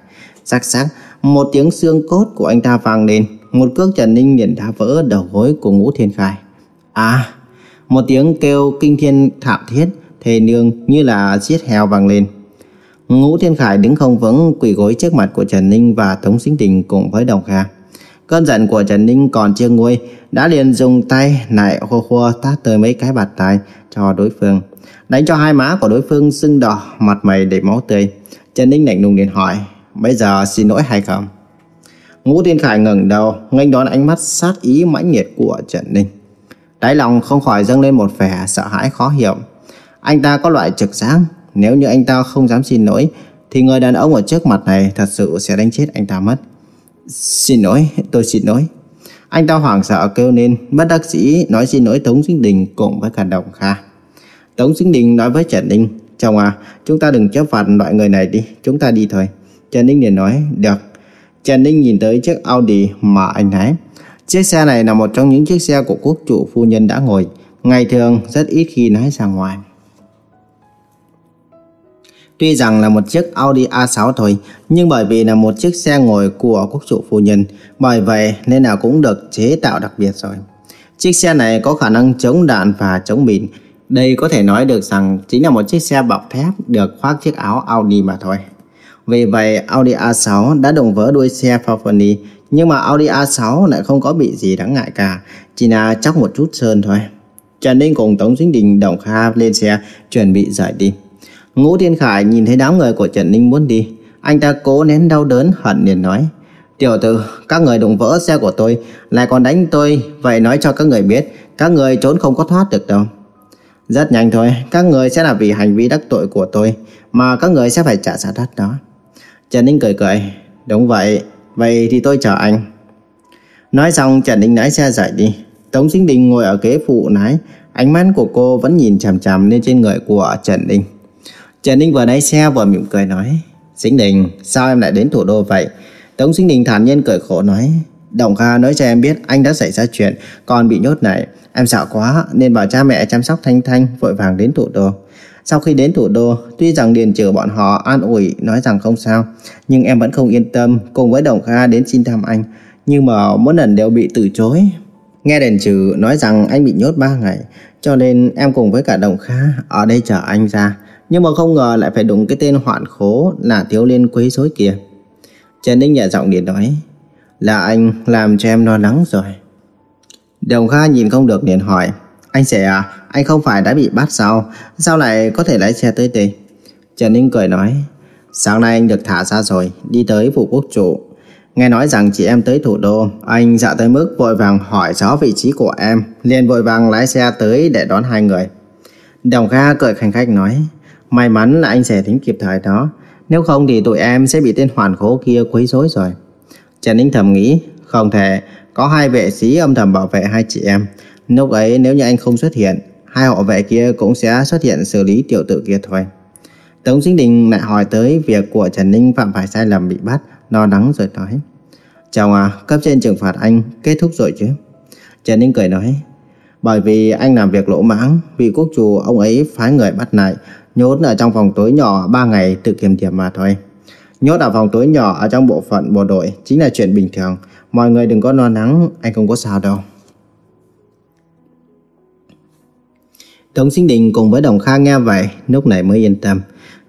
Sắc sắc Một tiếng xương cốt của anh ta vang lên. Một cước Trần Ninh liền đá vỡ đầu gối của Ngũ Thiên Khải. À Một tiếng kêu kinh thiên thảm thiết Thề nương như là giết heo vang lên. Ngũ Thiên Khải đứng không vững quỳ gối trước mặt của Trần Ninh và Tống Sinh Đình cùng với Đồng Kha. Cơn giận của Trần Ninh còn chưa nguôi, đã liền dùng tay nại khô khô tát tới mấy cái bạt tai cho đối phương. Đánh cho hai má của đối phương sưng đỏ, mặt mày đầy máu tươi. Trần Ninh lạnh lùng liền hỏi, bây giờ xin lỗi hay không? Ngũ Thiên Khải ngẩng đầu, nghênh đón ánh mắt sát ý mãnh liệt của Trần Ninh. Đáy lòng không khỏi dâng lên một vẻ sợ hãi khó hiểu. Anh ta có loại trực giác, nếu như anh ta không dám xin lỗi, thì người đàn ông ở trước mặt này thật sự sẽ đánh chết anh ta mất. Xin lỗi, tôi xin lỗi. Anh ta hoảng sợ kêu lên, bất đắc dĩ nói xin lỗi Tống Dinh Đình cùng với cả Đồng Kha. Tống Dinh Đình nói với Trần Ninh, chồng à, chúng ta đừng chấp phạt loại người này đi, chúng ta đi thôi. Trần Ninh liền nói, được. Trần Ninh nhìn tới chiếc Audi mà anh lái. Chiếc xe này là một trong những chiếc xe của quốc chủ phu nhân đã ngồi, ngày thường rất ít khi lái ra ngoài. Tuy rằng là một chiếc Audi A6 thôi, nhưng bởi vì là một chiếc xe ngồi của quốc chủ phu nhân, bởi vậy nên là cũng được chế tạo đặc biệt rồi. Chiếc xe này có khả năng chống đạn và chống mìn. Đây có thể nói được rằng chính là một chiếc xe bọc thép được khoác chiếc áo Audi mà thôi. Vì vậy Audi A6 đã đụng vỡ đuôi xe Falconi, nhưng mà Audi A6 lại không có bị gì đáng ngại cả, chỉ là chóc một chút sơn thôi. Trần Ninh cùng Tống Dính Đình Đồng Kha lên xe chuẩn bị rời đi. Ngũ Thiên Khải nhìn thấy đám người của Trần Ninh muốn đi. Anh ta cố nén đau đớn hận liền nói. Tiểu tử, các người đụng vỡ xe của tôi, lại còn đánh tôi, vậy nói cho các người biết, các người trốn không có thoát được đâu. Rất nhanh thôi, các người sẽ là vì hành vi đắc tội của tôi mà các người sẽ phải trả giá đắt đó. Trần Ninh cười cười, đúng vậy, vậy thì tôi chờ anh. Nói xong Trần Ninh lái xe rời đi. Tống Sinh Đình ngồi ở ghế phụ lái, ánh mắt của cô vẫn nhìn chằm chằm lên trên người của Trần Ninh. Trần Ninh vừa lái xe vừa mỉm cười nói, Sinh Đình, sao em lại đến thủ đô vậy? Tống Sinh Đình thản nhiên cười khổ nói, Đồng Kha nói cho em biết anh đã xảy ra chuyện, còn bị nhốt này. Em sợ quá nên bảo cha mẹ chăm sóc Thanh Thanh vội vàng đến thủ đô. Sau khi đến thủ đô, tuy rằng Điền Trừ bọn họ an ủi nói rằng không sao, nhưng em vẫn không yên tâm cùng với Đồng Kha đến xin thăm anh. Nhưng mà mỗi lần đều bị từ chối. Nghe Điền Trừ nói rằng anh bị nhốt 3 ngày, cho nên em cùng với cả Đồng Kha ở đây chờ anh ra. Nhưng mà không ngờ lại phải đụng cái tên hoạn khố là thiếu liên quấy rối kia. Trần Ninh nhẹ giọng điện nói, là anh làm cho em lo lắng rồi. Đồng Kha nhìn không được liền hỏi, anh sẽ à, anh không phải đã bị bắt sao? Sao lại có thể lái xe tới đây? Trần Ninh cười nói, sáng nay anh được thả ra rồi, đi tới phủ quốc chủ. Nghe nói rằng chị em tới thủ đô, anh dạ tới mức vội vàng hỏi rõ vị trí của em, liền vội vàng lái xe tới để đón hai người. Đồng Kha cười khanh khách nói, may mắn là anh sẽ tính kịp thời đó, nếu không thì tụi em sẽ bị tên hoàn khố kia quấy rối rồi. Trần Ninh thầm nghĩ, không thể, có hai vệ sĩ âm thầm bảo vệ hai chị em. Lúc ấy nếu như anh không xuất hiện, hai hộ vệ kia cũng sẽ xuất hiện xử lý tiểu tử kia thôi. Tống Sinh Đình lại hỏi tới việc của Trần Ninh phạm phải sai lầm bị bắt, lo lắng rồi nói. Chào à, cấp trên trừng phạt anh kết thúc rồi chứ? Trần Ninh cười nói, bởi vì anh làm việc lỗ mãng, vị quốc chủ ông ấy phái người bắt lại, nhốt ở trong phòng tối nhỏ 3 ngày tự kiểm điểm mà thôi. Nhốt ở phòng tối nhỏ ở trong bộ phận bộ đội chính là chuyện bình thường. Mọi người đừng có lo lắng, anh không có sao đâu. Tống Sinh Đình cùng với Đồng Kha nghe vậy, lúc này mới yên tâm.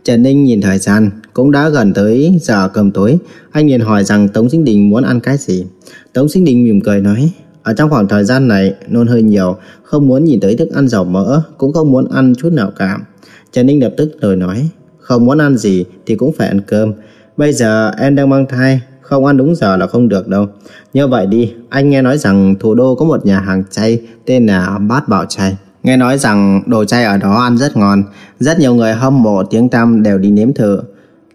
Trần Ninh nhìn thời gian, cũng đã gần tới giờ cơm tối. Anh liền hỏi rằng Tống Sinh Đình muốn ăn cái gì. Tống Sinh Đình mỉm cười nói, ở trong khoảng thời gian này, nôn hơi nhiều, không muốn nhìn tới thức ăn dầu mỡ, cũng không muốn ăn chút nào cả. Trần Ninh lập tức lời nói, không muốn ăn gì thì cũng phải ăn cơm. Bây giờ em đang mang thai, không ăn đúng giờ là không được đâu. Như vậy đi, anh nghe nói rằng thủ đô có một nhà hàng chay tên là Bát Bảo Chay. Nghe nói rằng đồ chay ở đó ăn rất ngon, rất nhiều người hâm mộ tiếng tăm đều đi nếm thử.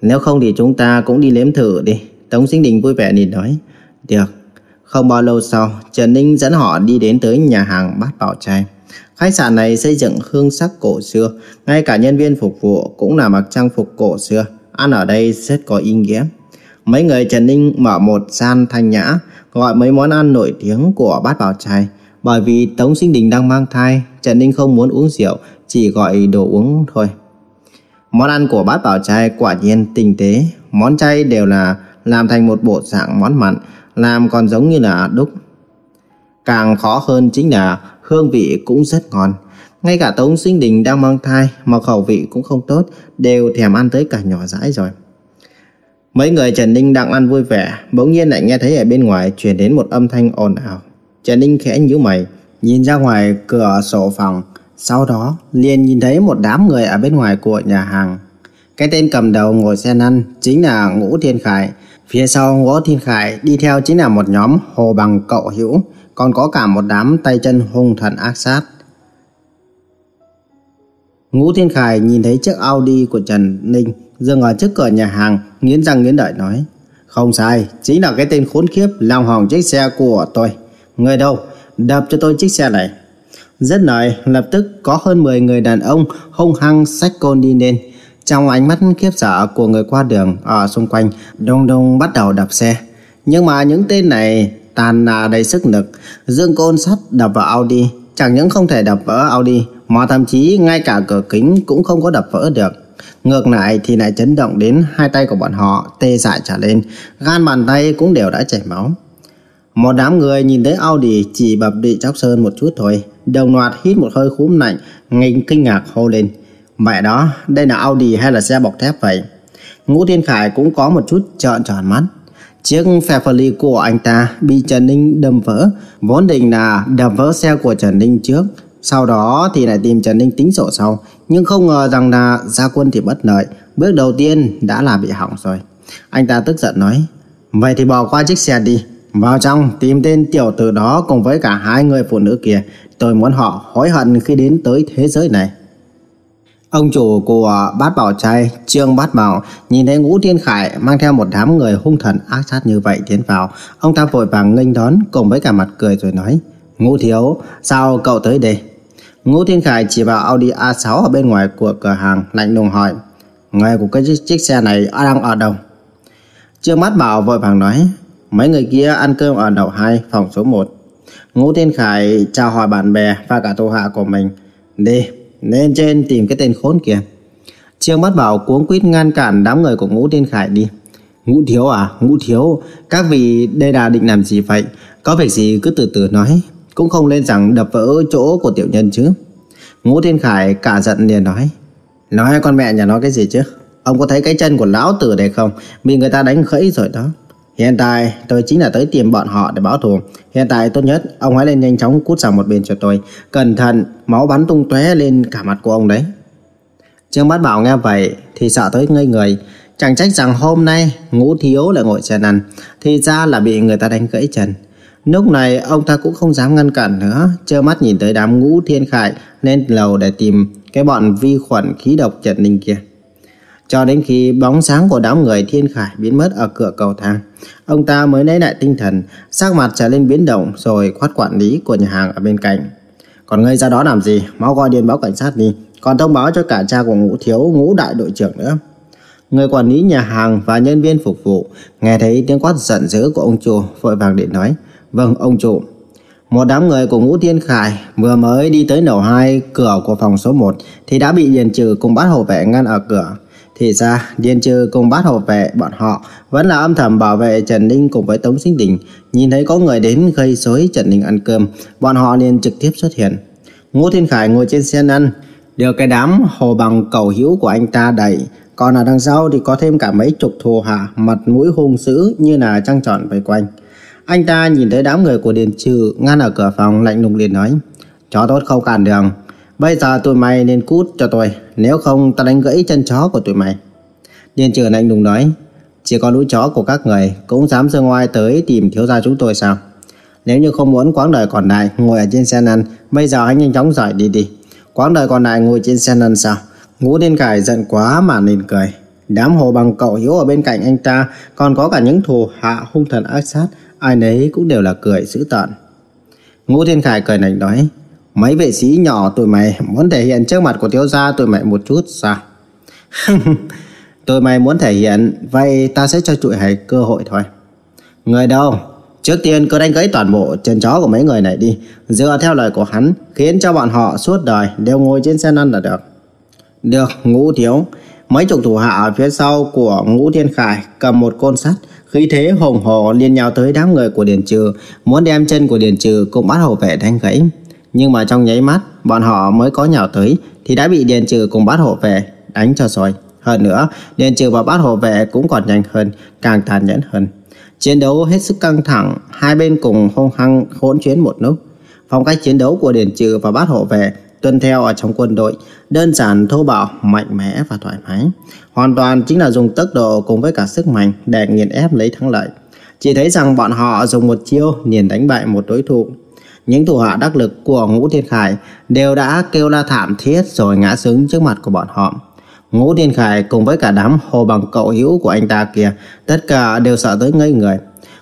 Nếu không thì chúng ta cũng đi nếm thử đi. Tống Sinh Đình vui vẻ nhìn nói. Được. Không bao lâu sau, Trần Ninh dẫn họ đi đến tới nhà hàng Bát Bảo Trai. Khách sạn này xây dựng hương sắc cổ xưa, ngay cả nhân viên phục vụ cũng là mặc trang phục cổ xưa ăn ở đây rất có ý nghĩa. Mấy người Trần Ninh mở một gian thanh nhã, gọi mấy món ăn nổi tiếng của bát bảo trai. Bởi vì Tống Sinh Đình đang mang thai, Trần Ninh không muốn uống rượu, chỉ gọi đồ uống thôi. Món ăn của bát bảo trai quả nhiên tinh tế, món chay đều là làm thành một bộ dạng món mặn, làm còn giống như là đúc. Càng khó hơn chính là hương vị cũng rất ngon. Ngay cả Tống Sinh Đình đang mang thai mà khẩu vị cũng không tốt, đều thèm ăn tới cả nhỏ dãi rồi. Mấy người Trần Ninh đang ăn vui vẻ, bỗng nhiên lại nghe thấy ở bên ngoài truyền đến một âm thanh ồn ào. Trần Ninh khẽ nhíu mày, nhìn ra ngoài cửa sổ phòng, sau đó liền nhìn thấy một đám người ở bên ngoài của nhà hàng. Cái tên cầm đầu ngồi xe lăn chính là Ngũ Thiên Khải, phía sau Ngũ Thiên Khải đi theo chính là một nhóm hồ bằng cậu hữu, còn có cả một đám tay chân hung thần ác sát. Ngũ Thiên Khải nhìn thấy chiếc Audi của Trần Ninh dừng ở trước cửa nhà hàng, nghiến răng nghiến lợi nói. Không sai, chính là cái tên khốn kiếp làm hỏng chiếc xe của tôi. Người đâu? Đập cho tôi chiếc xe này. Rất lời, lập tức có hơn 10 người đàn ông hung hăng xách côn đi lên. Trong ánh mắt khiếp sợ của người qua đường ở xung quanh, đông đông bắt đầu đập xe. Nhưng mà những tên này tàn là đầy sức lực, dương côn sắt đập vào Audi. Chẳng những không thể đập vỡ Audi, mà thậm chí ngay cả cửa kính cũng không có đập vỡ được. Ngược lại thì lại chấn động đến hai tay của bọn họ tê dại trở lên, gan bàn tay cũng đều đã chảy máu. Một đám người nhìn thấy Audi chỉ bập bị chóc sơn một chút thôi, đồng loạt hít một hơi khúm lạnh, nghênh kinh ngạc hô lên. Mẹ đó, đây là Audi hay là xe bọc thép vậy? Ngũ Thiên Khải cũng có một chút trợn tròn mắt. Chiếc Ferrari của anh ta bị Trần Ninh đâm vỡ, vốn định là đâm vỡ xe của Trần Ninh trước, sau đó thì lại tìm Trần Ninh tính sổ sau, nhưng không ngờ rằng là gia quân thì bất lợi, bước đầu tiên đã là bị hỏng rồi. Anh ta tức giận nói, vậy thì bỏ qua chiếc xe đi, vào trong tìm tên tiểu tử đó cùng với cả hai người phụ nữ kia, Tôi muốn họ hối hận khi đến tới thế giới này. Ông chủ của à, bát bảo trai, Trương Bát Bảo, nhìn thấy Ngũ Thiên Khải mang theo một đám người hung thần ác sát như vậy tiến vào. Ông ta vội vàng nghênh đón cùng với cả mặt cười rồi nói, Ngũ Thiếu, sao cậu tới đây? Ngũ Thiên Khải chỉ vào Audi A6 ở bên ngoài của cửa hàng, lạnh lùng hỏi, Người của cái chiếc xe này đang ở đâu? Trương Bát Bảo vội vàng nói, mấy người kia ăn cơm ở đầu 2, phòng số 1. Ngũ Thiên Khải chào hỏi bạn bè và cả tô hạ của mình. Đi, lên trên tìm cái tên khốn kia. Trương Bát Bảo cuống quýt ngăn cản đám người của Ngũ Thiên Khải đi. Ngũ Thiếu à, Ngũ Thiếu, các vị đây là định làm gì vậy? Có việc gì cứ từ từ nói, cũng không lên rằng đập vỡ chỗ của tiểu nhân chứ. Ngũ Thiên Khải cả giận liền nói. Nói con mẹ nhà nó cái gì chứ? Ông có thấy cái chân của lão tử đây không? Bị người ta đánh khẫy rồi đó. Hiện tại tôi chính là tới tìm bọn họ để báo thù. Hiện tại tốt nhất ông hãy lên nhanh chóng cút sang một bên cho tôi. Cẩn thận, máu bắn tung tóe lên cả mặt của ông đấy. Trương Bát Bảo nghe vậy thì sợ tới ngây người. Chẳng trách rằng hôm nay ngũ thiếu lại ngồi chân ăn. Thì ra là bị người ta đánh gãy chân. Lúc này ông ta cũng không dám ngăn cản nữa. Trơ mắt nhìn tới đám ngũ thiên khải lên lầu để tìm cái bọn vi khuẩn khí độc Trần Ninh kia. Cho đến khi bóng sáng của đám người thiên khải biến mất ở cửa cầu thang, ông ta mới lấy lại tinh thần, sắc mặt trở lên biến động rồi khoát quản lý của nhà hàng ở bên cạnh. Còn ngươi ra đó làm gì? Máu gọi điện báo cảnh sát đi, còn thông báo cho cả cha của ngũ thiếu, ngũ đại đội trưởng nữa. Người quản lý nhà hàng và nhân viên phục vụ nghe thấy tiếng quát giận dữ của ông chủ vội vàng điện nói, vâng ông chủ. Một đám người của Ngũ Thiên Khải vừa mới đi tới nổ 2 cửa của phòng số 1 thì đã bị Điền Trừ cùng bát hộ vệ ngăn ở cửa. Thì ra, Điền Trừ cùng bát hộ vệ bọn họ vẫn là âm thầm bảo vệ Trần Ninh cùng với Tống Sinh Đình. Nhìn thấy có người đến gây rối Trần Ninh ăn cơm, bọn họ liền trực tiếp xuất hiện. Ngô Thiên Khải ngồi trên xe ăn, được cái đám hồ bằng cầu hữu của anh ta đẩy. Còn ở đằng sau thì có thêm cả mấy chục thù hạ, mặt mũi hung dữ như là trăng tròn vây quanh. Anh ta nhìn thấy đám người của Điền Trừ ngăn ở cửa phòng lạnh lùng liền nói, chó tốt không cản đường. Bây giờ tụi mày nên cút cho tôi. Nếu không, ta đánh gãy chân chó của tụi mày. Điền trưởng anh đùng nói, Chỉ có lũ chó của các người Cũng dám ra ngoài tới tìm thiếu gia chúng tôi sao? Nếu như không muốn quãng đời còn lại Ngồi ở trên xe năn Bây giờ hãy nhanh chóng rời đi đi. Quãng đời còn lại ngồi trên xe năn sao? Ngũ Điên Cải giận quá mà nên cười. Đám hồ bằng cậu hiếu ở bên cạnh anh ta, Còn có cả những thù hạ hung thần ác sát, Ai nấy cũng đều là cười dữ tợn. Ngũ Thiên Khải cười nảnh nói Mấy vệ sĩ nhỏ tụi mày muốn thể hiện trước mặt của thiếu gia tụi mày một chút sao? tụi mày muốn thể hiện, vậy ta sẽ cho tụi mày cơ hội thôi. Người đâu? Trước tiên cứ đánh gãy toàn bộ chân chó của mấy người này đi. Dựa theo lời của hắn, khiến cho bọn họ suốt đời đều ngồi trên xe lăn là được. Được, ngũ thiếu. Mấy chục thủ hạ ở phía sau của ngũ thiên khải cầm một côn sắt, khí thế hùng hồ liên nhau tới đám người của Điền Trừ, muốn đem chân của Điền Trừ cùng bắt hậu vệ đánh gãy. Nhưng mà trong nháy mắt Bọn họ mới có nhào tới Thì đã bị Điền Trừ cùng bát hộ vệ đánh cho rồi Hơn nữa Điền Trừ và bát hộ vệ cũng còn nhanh hơn Càng tàn nhẫn hơn Chiến đấu hết sức căng thẳng Hai bên cùng hung hăng hỗn chiến một lúc Phong cách chiến đấu của Điền Trừ và bát hộ vệ tuân theo ở trong quân đội đơn giản thô bạo, mạnh mẽ và thoải mái. Hoàn toàn chính là dùng tốc độ cùng với cả sức mạnh để nghiền ép lấy thắng lợi. Chỉ thấy rằng bọn họ dùng một chiêu liền đánh bại một đối thủ những thủ hạ đắc lực của Ngũ Thiên Khải đều đã kêu la thảm thiết rồi ngã xuống trước mặt của bọn họ. Ngũ Thiên Khải cùng với cả đám hồ bằng cậu hữu của anh ta kia, tất cả đều sợ tới ngây người.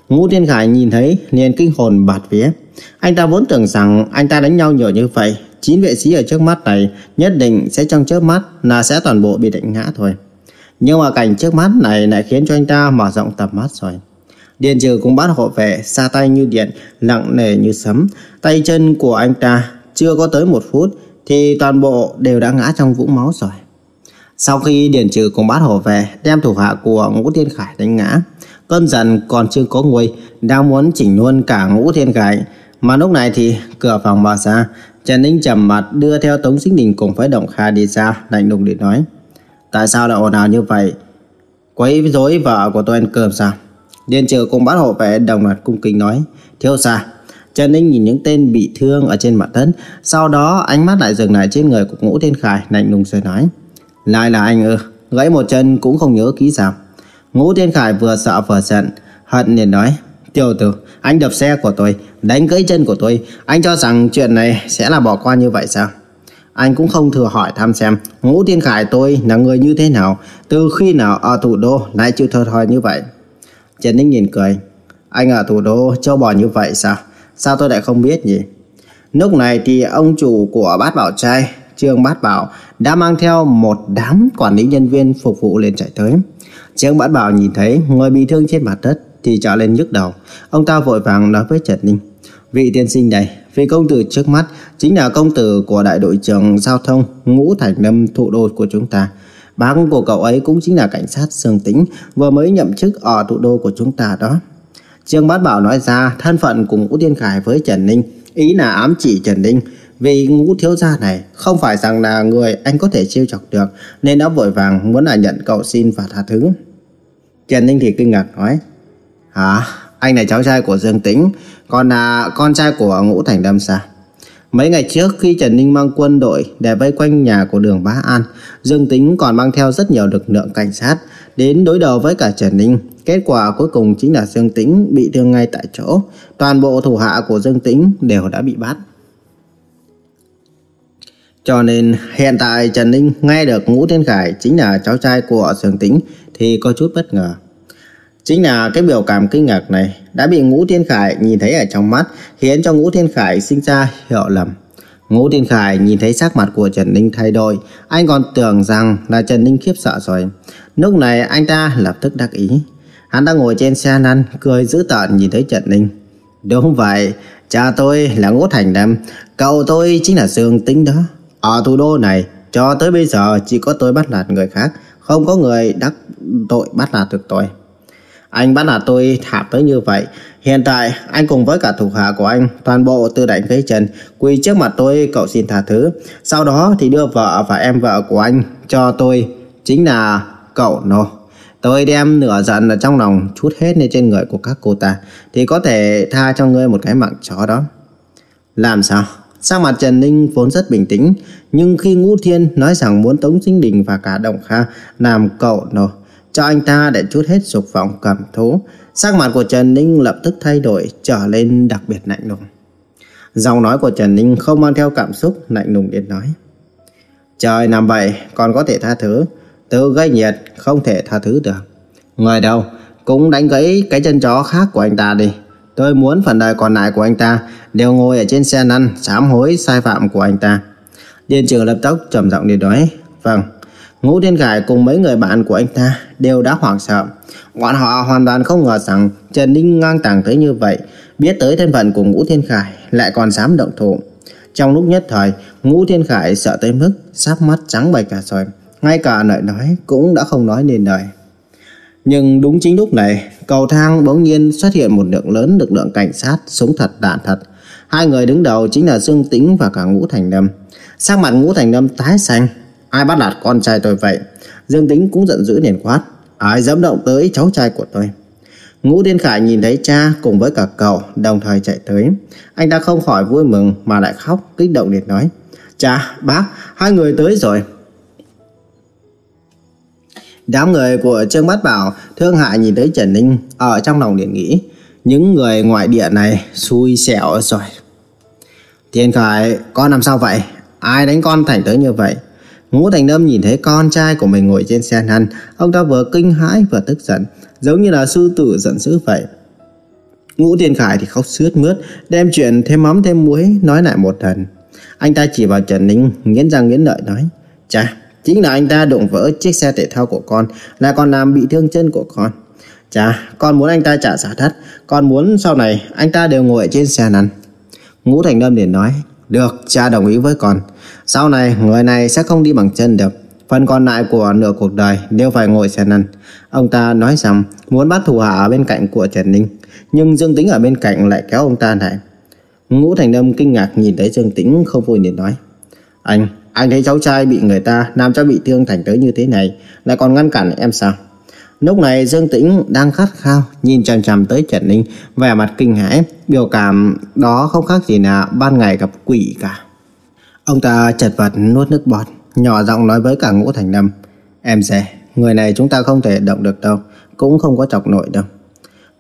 Ngũ Thiên Khải nhìn thấy liền kinh hồn bạt vía. Anh ta vốn tưởng rằng anh ta đánh nhau nhiều như vậy, chín vệ sĩ ở trước mắt này nhất định sẽ trong chớp mắt là sẽ toàn bộ bị đánh ngã thôi. Nhưng mà cảnh trước mắt này lại khiến cho anh ta mở rộng tầm mắt rồi. Điền trừ cũng bắt hộ vệ, xa tay như điện, nặng nề như sấm. Tay chân của anh ta chưa có tới một phút thì toàn bộ đều đã ngã trong vũng máu rồi. Sau khi Điền Trừ cùng bắt hộ về đem thủ hạ của Ngũ Thiên Khải đánh ngã, cơn giận còn chưa có nguôi, đang muốn chỉnh luôn cả Ngũ Thiên Khải. Mà lúc này thì cửa phòng mở ra, Trần Ninh trầm mặt đưa theo Tống Sinh Đình cùng với Động Kha đi ra, lạnh lùng để nói. Tại sao lại ồn ào như vậy? Quấy rối vợ của tôi ăn cơm sao? Điền trừ cùng bát hộ vệ đồng loạt cung kính nói Thiếu xa Trần Ninh nhìn những tên bị thương ở trên mặt đất Sau đó ánh mắt lại dừng lại trên người của Ngũ Thiên Khải Lạnh lùng rồi nói Lại là anh ư Gãy một chân cũng không nhớ kỹ sao Ngũ Thiên Khải vừa sợ vừa giận Hận liền nói Tiểu tử, anh đập xe của tôi, đánh gãy chân của tôi. Anh cho rằng chuyện này sẽ là bỏ qua như vậy sao? Anh cũng không thừa hỏi thăm xem Ngũ Thiên Khải tôi là người như thế nào, từ khi nào ở thủ đô lại chịu thờ thòi như vậy. Trần Ninh nhìn cười. Anh ở thủ đô châu bò như vậy sao? Sao tôi lại không biết nhỉ? Lúc này thì ông chủ của bát bảo trai, Trương Bát Bảo, đã mang theo một đám quản lý nhân viên phục vụ lên chạy tới. Trương Bát Bảo nhìn thấy người bị thương trên mặt đất thì trở lên nhức đầu. Ông ta vội vàng nói với Trần Ninh. Vị tiên sinh này, vị công tử trước mắt chính là công tử của đại đội trưởng giao thông ngũ thành lâm thủ đô của chúng ta. Bác của cậu ấy cũng chính là cảnh sát Sương Tĩnh vừa mới nhậm chức ở thủ đô của chúng ta đó. Trương Bát Bảo nói ra thân phận của Ngũ Tiên Khải với Trần Ninh, ý là ám chỉ Trần Ninh vì Ngũ thiếu gia này không phải rằng là người anh có thể chiêu chọc được nên đã vội vàng muốn là nhận cậu xin và tha thứ. Trần Ninh thì kinh ngạc nói Hả? Anh là cháu trai của Dương Tĩnh Còn là con trai của Ngũ Thành Lâm sao? Mấy ngày trước khi Trần Ninh mang quân đội để vây quanh nhà của đường Bá An, Dương Tính còn mang theo rất nhiều lực lượng cảnh sát đến đối đầu với cả Trần Ninh. Kết quả cuối cùng chính là Dương Tính bị thương ngay tại chỗ. Toàn bộ thủ hạ của Dương Tính đều đã bị bắt. Cho nên hiện tại Trần Ninh nghe được Ngũ Thiên Khải chính là cháu trai của Dương Tính thì có chút bất ngờ. Chính là cái biểu cảm kinh ngạc này đã bị Ngũ Thiên Khải nhìn thấy ở trong mắt, khiến cho Ngũ Thiên Khải sinh ra hiểu lầm. Ngũ Thiên Khải nhìn thấy sắc mặt của Trần Ninh thay đổi, anh còn tưởng rằng là Trần Ninh khiếp sợ rồi. Lúc này anh ta lập tức đắc ý. Hắn đang ngồi trên xe lăn, cười dữ tợn nhìn thấy Trần Ninh. Đúng vậy, cha tôi là Ngũ Thành Đâm, cậu tôi chính là Dương Tính đó. Ở thủ đô này, cho tới bây giờ chỉ có tôi bắt nạt người khác, không có người đắc tội bắt nạt được tôi. Anh bắt nạt tôi thảm tới như vậy. Hiện tại, anh cùng với cả thủ hạ của anh, toàn bộ từ đánh gây chân, quỳ trước mặt tôi cậu xin tha thứ. Sau đó thì đưa vợ và em vợ của anh cho tôi, chính là cậu nô. Tôi đem nửa giận ở trong lòng chút hết lên trên người của các cô ta, thì có thể tha cho ngươi một cái mạng chó đó. Làm sao? Sao mặt Trần Ninh vốn rất bình tĩnh, nhưng khi Ngũ Thiên nói rằng muốn Tống Sinh Đình và cả Đồng Kha làm cậu nô cho anh ta để chút hết dục vọng cầm thú. Sắc mặt của Trần Ninh lập tức thay đổi trở lên đặc biệt lạnh lùng. Giọng nói của Trần Ninh không mang theo cảm xúc lạnh lùng đến nói. Trời nằm vậy còn có thể tha thứ, tự gây nhiệt không thể tha thứ được. Người đâu cũng đánh gãy cái chân chó khác của anh ta đi. Tôi muốn phần đời còn lại của anh ta đều ngồi ở trên xe lăn sám hối sai phạm của anh ta. Điền trưởng lập tức trầm giọng để nói. Vâng, Ngũ Thiên Khải cùng mấy người bạn của anh ta đều đã hoảng sợ. Bọn họ hoàn toàn không ngờ rằng Trần Ninh ngang tàng tới như vậy, biết tới thân phận của Ngũ Thiên Khải lại còn dám động thủ. Trong lúc nhất thời, Ngũ Thiên Khải sợ tới mức sắp mắt trắng bệch cả rồi, ngay cả lời nói cũng đã không nói nên lời. Nhưng đúng chính lúc này, cầu thang bỗng nhiên xuất hiện một lượng lớn lực lượng cảnh sát, súng thật đạn thật. Hai người đứng đầu chính là Dương Tĩnh và cả Ngũ Thành Lâm. Sắc mặt Ngũ Thành Lâm tái xanh, Ai bắt nạt con trai tôi vậy? Dương Tính cũng giận dữ liền quát. Ai dám động tới cháu trai của tôi? Ngũ Thiên Khải nhìn thấy cha cùng với cả cậu đồng thời chạy tới. Anh ta không khỏi vui mừng mà lại khóc kích động liền nói. Cha, bác, hai người tới rồi. Đám người của Trương Bát Bảo thương hại nhìn thấy Trần Ninh ở trong lòng liền nghĩ. Những người ngoại địa này xui xẻo rồi. Thiên Khải, con làm sao vậy? Ai đánh con thành tới như vậy? Ngũ Thành Lâm nhìn thấy con trai của mình ngồi trên xe lăn, ông ta vừa kinh hãi vừa tức giận, giống như là sư tử giận dữ vậy. Ngũ Thiên Khải thì khóc sướt mướt, đem chuyện thêm mắm thêm muối nói lại một lần. Anh ta chỉ vào Trần Ninh, nghiến răng nghiến lợi nói, Chà, chính là anh ta đụng vỡ chiếc xe thể thao của con, là còn làm bị thương chân của con. Chà, con muốn anh ta trả giá thất, con muốn sau này anh ta đều ngồi trên xe lăn. Ngũ Thành Lâm liền nói, được, cha đồng ý với con. Sau này, người này sẽ không đi bằng chân được. Phần còn lại của nửa cuộc đời đều phải ngồi xe lăn. Ông ta nói rằng muốn bắt thủ hạ ở bên cạnh của Trần Ninh. Nhưng Dương Tĩnh ở bên cạnh lại kéo ông ta lại. Ngũ Thành Lâm kinh ngạc nhìn thấy Dương Tĩnh không vui liền nói. Anh, anh thấy cháu trai bị người ta làm cho bị thương thành tới như thế này. Lại còn ngăn cản em sao? Lúc này Dương Tĩnh đang khát khao nhìn chằm chằm tới Trần Ninh, vẻ mặt kinh hãi, biểu cảm đó không khác gì là ban ngày gặp quỷ cả. Ông ta chật vật nuốt nước bọt, nhỏ giọng nói với cả Ngũ Thành Lâm, "Em dè, người này chúng ta không thể động được đâu, cũng không có chọc nổi đâu."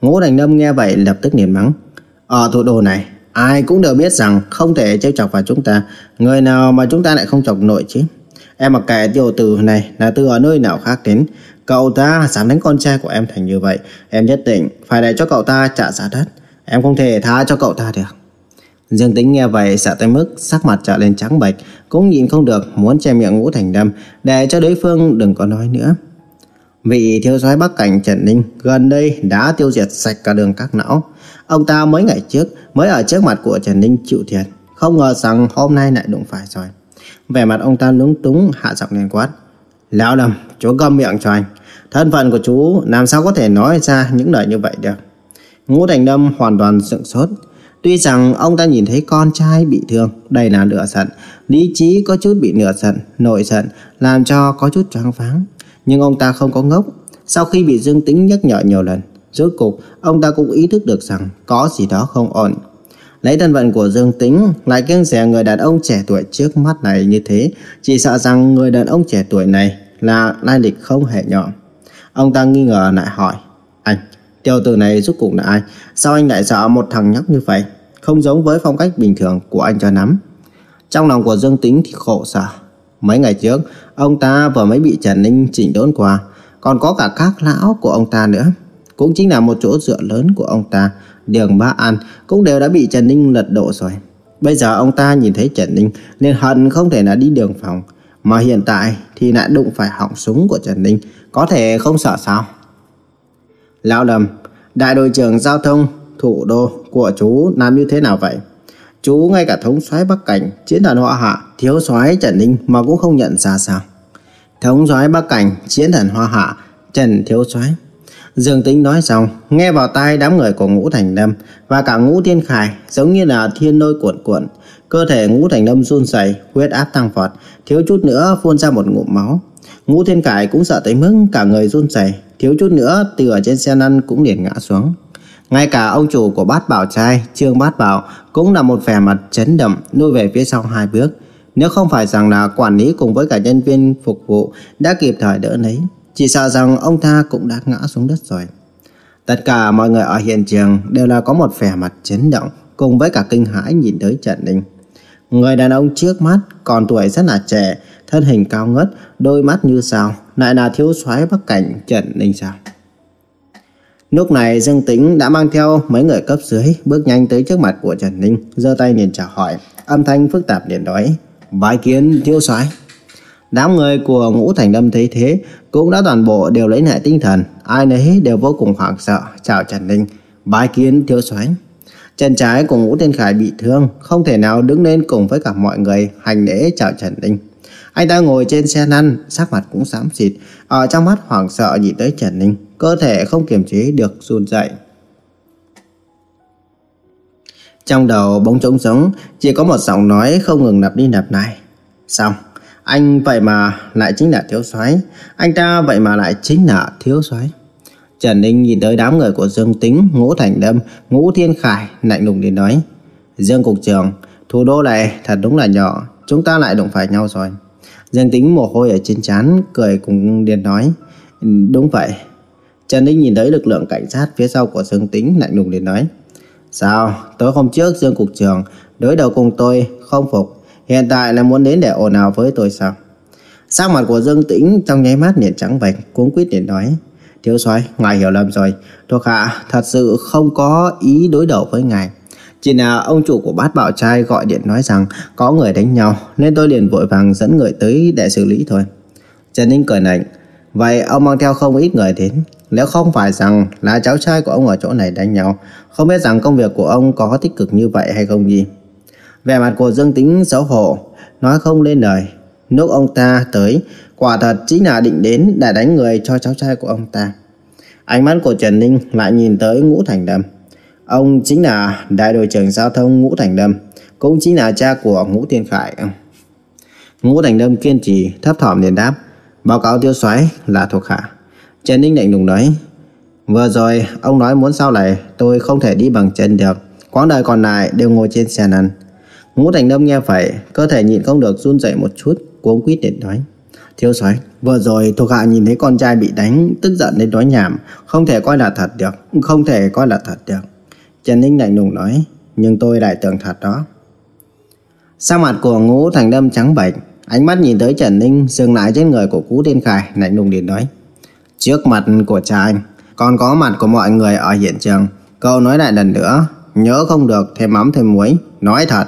Ngũ Thành Lâm nghe vậy lập tức liền mắng. Ở thủ đô này, ai cũng đều biết rằng không thể trêu chọc vào chúng ta. Người nào mà chúng ta lại không chọc nổi chứ. Em mặc kệ tiểu tử này là từ ở nơi nào khác đến. Cậu ta dám đánh con trai của em thành như vậy. Em nhất định phải để cho cậu ta trả giá đất. Em không thể tha cho cậu ta được. Dương Tính nghe vậy sợ tới mức sắc mặt trở lên trắng bệch, cũng nhìn không được muốn che miệng Ngũ Thành Đâm để cho đối phương đừng có nói nữa. Vị thiếu soái Bắc Cảnh Trần Ninh gần đây đã tiêu diệt sạch cả đường các não. Ông ta mấy ngày trước mới ở trước mặt của Trần Ninh chịu thiệt, không ngờ rằng hôm nay lại đụng phải rồi. Vẻ mặt ông ta lúng túng hạ giọng lên quát. Lão Lâm, chú câm miệng cho anh. Thân phận của chú làm sao có thể nói ra những lời như vậy được. Ngũ Thành Đâm hoàn toàn sững sốt. Tuy rằng ông ta nhìn thấy con trai bị thương, đây là lửa giận, lý trí có chút bị nửa giận, nội giận, làm cho có chút choáng váng. Nhưng ông ta không có ngốc. Sau khi bị Dương Tĩnh nhắc nhở nhiều lần, rốt cục ông ta cũng ý thức được rằng có gì đó không ổn. Lấy thân phận của Dương Tĩnh lại kiêng rẻ người đàn ông trẻ tuổi trước mắt này như thế, chỉ sợ rằng người đàn ông trẻ tuổi này là lai lịch không hề nhỏ. Ông ta nghi ngờ lại hỏi, tiểu tử này rốt cuộc là ai? Sao anh lại sợ một thằng nhóc như vậy? Không giống với phong cách bình thường của anh cho lắm. Trong lòng của Dương Tính thì khổ sở. Mấy ngày trước, ông ta vừa mới bị Trần Ninh chỉnh đốn qua, còn có cả các lão của ông ta nữa. Cũng chính là một chỗ dựa lớn của ông ta, đường Ba An cũng đều đã bị Trần Ninh lật đổ rồi. Bây giờ ông ta nhìn thấy Trần Ninh nên hận không thể là đi đường phòng. Mà hiện tại thì lại đụng phải họng súng của Trần Ninh, có thể không sợ sao? Lão Lâm đại đội trưởng giao thông thủ đô của chú làm như thế nào vậy? Chú ngay cả thống soái Bắc Cảnh, chiến thần Hoa Hạ, thiếu soái Trần Ninh mà cũng không nhận ra sao? Thống soái Bắc Cảnh, chiến thần Hoa Hạ, Trần thiếu soái. Dương Tĩnh nói xong, nghe vào tai đám người của Ngũ Thành Lâm và cả Ngũ Thiên Khải giống như là thiên lôi cuộn cuộn. Cơ thể Ngũ Thành Lâm run rẩy, huyết áp tăng vọt, thiếu chút nữa phun ra một ngụm máu. Ngũ Thiên Khải cũng sợ tới mức cả người run rẩy, thiếu chút nữa từ ở trên xe lăn cũng liền ngã xuống. Ngay cả ông chủ của bát bảo trai, Trương Bát Bảo, cũng là một vẻ mặt chấn động, nuôi về phía sau hai bước. Nếu không phải rằng là quản lý cùng với cả nhân viên phục vụ đã kịp thời đỡ lấy, chỉ sợ rằng ông ta cũng đã ngã xuống đất rồi. Tất cả mọi người ở hiện trường đều là có một vẻ mặt chấn động cùng với cả kinh hãi nhìn tới Trần Ninh. Người đàn ông trước mắt còn tuổi rất là trẻ, thân hình cao ngất, đôi mắt như sao, lại là thiếu soái bắc cảnh Trần Ninh sao? Lúc này Dương Tĩnh đã mang theo mấy người cấp dưới bước nhanh tới trước mặt của Trần Ninh, giơ tay liền chào hỏi, âm thanh phức tạp liền nói: "Bái kiến thiếu soái." Đám người của Ngũ Thành Lâm thấy thế cũng đã toàn bộ đều lấy lại tinh thần, ai nấy đều vô cùng hoảng sợ chào Trần Ninh, bái kiến thiếu soái. Chân trái của Ngũ Thiên Khải bị thương, không thể nào đứng lên cùng với cả mọi người hành lễ chào Trần Ninh. Anh ta ngồi trên xe lăn, sắc mặt cũng xám xịt, ở trong mắt hoảng sợ nhìn tới Trần Ninh, cơ thể không kiềm chế được run rẩy. Trong đầu bóng trống sống, chỉ có một giọng nói không ngừng lặp đi lặp lại. Xong, anh vậy mà lại chính là thiếu soái, anh ta vậy mà lại chính là thiếu soái. Trần Ninh nhìn tới đám người của Dương Tính, Ngũ Thành Đâm, Ngũ Thiên Khải, lạnh lùng đến nói. Dương Cục trưởng, thủ đô này thật đúng là nhỏ, chúng ta lại đụng phải nhau rồi. Dương Tính mồ hôi ở trên trán cười cùng điền nói. Ừ, đúng vậy. Trần Ninh nhìn thấy lực lượng cảnh sát phía sau của Dương Tính lạnh lùng Điền nói. Sao? Tối hôm trước Dương Cục trưởng đối đầu cùng tôi không phục. Hiện tại là muốn đến để ồn ào với tôi sao? Sắc mặt của Dương Tĩnh trong nháy mắt liền trắng bệch, cuống quýt liền nói: "Thiếu soái, ngài hiểu lầm rồi, thuộc hạ thật sự không có ý đối đầu với ngài. Chỉ là ông chủ của bát bảo trai gọi điện nói rằng có người đánh nhau nên tôi liền vội vàng dẫn người tới để xử lý thôi. Trần Ninh cười lạnh. Vậy ông mang theo không ít người đến. Nếu không phải rằng là cháu trai của ông ở chỗ này đánh nhau, không biết rằng công việc của ông có tích cực như vậy hay không gì. Vẻ mặt của Dương Tính xấu hổ, nói không lên lời. Lúc ông ta tới, quả thật chính là định đến để đánh người cho cháu trai của ông ta. Ánh mắt của Trần Ninh lại nhìn tới Ngũ Thành Đâm. Ông chính là đại đội trưởng giao thông Ngũ Thành Đâm, cũng chính là cha của Ngũ Thiên Khải. Ngũ Thành Đâm kiên trì, thấp thỏm liền đáp, báo cáo tiêu soái là thuộc hạ. Trần Ninh lạnh lùng nói, vừa rồi ông nói muốn sau này tôi không thể đi bằng chân được, quãng đời còn lại đều ngồi trên xe lăn. Ngũ Thành Đâm nghe vậy, cơ thể nhịn không được run rẩy một chút, cuống quýt để nói, Thiếu soái, vừa rồi thuộc hạ nhìn thấy con trai bị đánh, tức giận đến nói nhảm, không thể coi là thật được, không thể coi là thật được. Trần Ninh lạnh lùng nói, nhưng tôi lại tưởng thật đó. Sao mặt của Ngũ Thành Đâm trắng bệch, ánh mắt nhìn tới Trần Ninh dừng lại trên người của Cú Tiên Khải, lạnh lùng điện nói: "Trước mặt của cha anh, còn có mặt của mọi người ở hiện trường, cậu nói lại lần nữa, nhớ không được thêm mắm thêm muối, nói thật."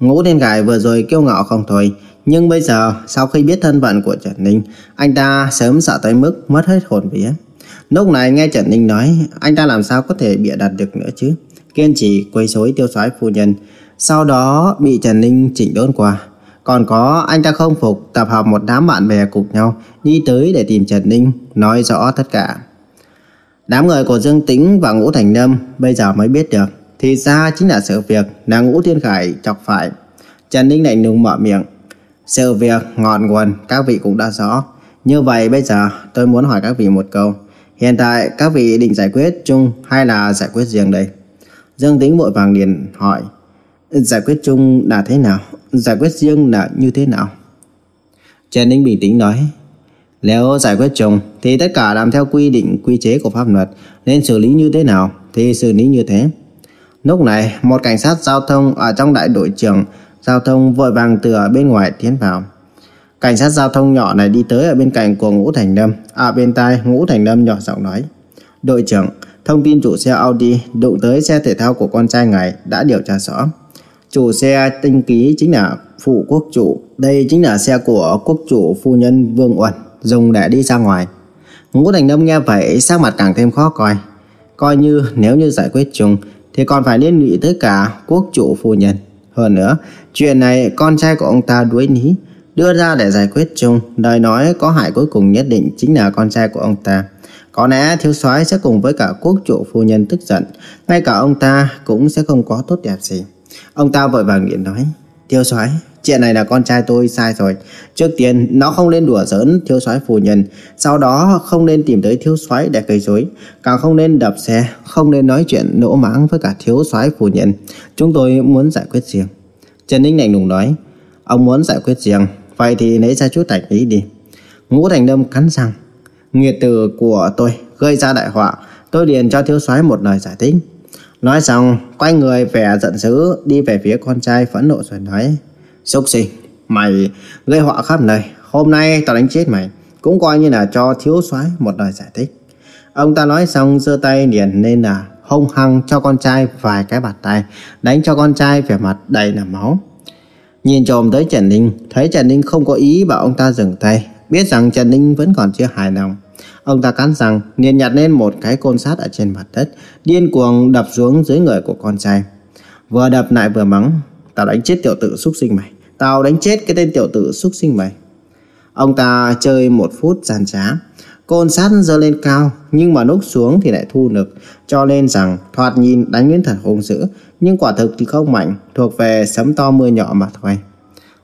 Ngũ Thiên Khải vừa rồi kiêu ngạo không thôi, nhưng bây giờ sau khi biết thân phận của Trần Ninh, anh ta sớm sợ tới mức mất hết hồn vía. Lúc này nghe Trần Ninh nói, anh ta làm sao có thể bịa đặt được nữa chứ? Kiên trì quấy rối tiêu soái phu nhân, sau đó bị Trần Ninh chỉnh đốn qua. Còn có anh ta không phục tập hợp một đám bạn bè cùng nhau đi tới để tìm Trần Ninh, nói rõ tất cả. Đám người của Dương Tĩnh và Ngũ Thành Lâm bây giờ mới biết được, thì ra chính là sự việc là Ngũ Thiên Khải chọc phải. Trần Ninh lạnh lùng mở miệng, sự việc ngọn nguồn các vị cũng đã rõ. Như vậy bây giờ tôi muốn hỏi các vị một câu. Hiện tại, các vị định giải quyết chung hay là giải quyết riêng đây? Dương tính vội vàng liền hỏi. Giải quyết chung là thế nào? Giải quyết riêng là như thế nào? Trần Ninh bình tĩnh nói. Nếu giải quyết chung thì tất cả làm theo quy định, quy chế của pháp luật, nên xử lý như thế nào thì xử lý như thế. Lúc này, một cảnh sát giao thông ở trong đại đội trưởng giao thông vội vàng từ ở bên ngoài tiến vào. Cảnh sát giao thông nhỏ này đi tới ở bên cạnh của Ngũ Thành Lâm, à bên tai Ngũ Thành Lâm nhỏ giọng nói: "Đội trưởng, thông tin chủ xe Audi đụng tới xe thể thao của con trai ngài đã điều tra rõ. Chủ xe tinh ký chính là phụ quốc chủ, đây chính là xe của quốc chủ phu nhân Vương Uẩn dùng để đi ra ngoài." Ngũ Thành Lâm nghe vậy sắc mặt càng thêm khó coi. Coi như nếu như giải quyết chung thì còn phải liên lụy tới cả quốc chủ phu nhân. Hơn nữa, chuyện này con trai của ông ta đuối ní đưa ra để giải quyết chung, lời nói có hại cuối cùng nhất định chính là con trai của ông ta. Có lẽ thiếu soái sẽ cùng với cả quốc chủ phu nhân tức giận, ngay cả ông ta cũng sẽ không có tốt đẹp gì. Ông ta vội vàng điện nói, thiếu soái chuyện này là con trai tôi sai rồi. Trước tiên, nó không nên đùa giỡn thiếu soái phu nhân, sau đó không nên tìm tới thiếu soái để gây rối, càng không nên đập xe, không nên nói chuyện nỗ mãng với cả thiếu soái phu nhân. Chúng tôi muốn giải quyết riêng. Trần Ninh lạnh lùng nói, ông muốn giải quyết riêng, vậy thì lấy ra chút thành ý đi. Ngũ Thành Lâm cắn răng, nghiệt từ của tôi gây ra đại họa, tôi liền cho thiếu soái một lời giải thích. Nói xong, quay người vẻ giận dữ đi về phía con trai phẫn nộ rồi nói: Xúc sinh, mày gây họa khắp nơi, hôm nay tao đánh chết mày, cũng coi như là cho thiếu soái một lời giải thích. Ông ta nói xong giơ tay liền nên là hung hăng cho con trai vài cái bạt tay, đánh cho con trai vẻ mặt đầy là máu. Nhìn trộm tới Trần Ninh, thấy Trần Ninh không có ý bảo ông ta dừng tay, biết rằng Trần Ninh vẫn còn chưa hài lòng. Ông ta cắn răng, liền nhặt lên một cái côn sắt ở trên mặt đất, điên cuồng đập xuống dưới người của con trai. Vừa đập lại vừa mắng, Tao đánh chết tiểu tử xúc sinh mày Tao đánh chết cái tên tiểu tử xúc sinh mày Ông ta chơi một phút giàn trá Côn sát giơ lên cao, Nhưng mà lúc xuống thì lại thu lực Cho nên rằng thoạt nhìn đánh đến thật hung dữ, Nhưng quả thực thì không mạnh, Thuộc về sấm to mưa nhỏ mà thôi.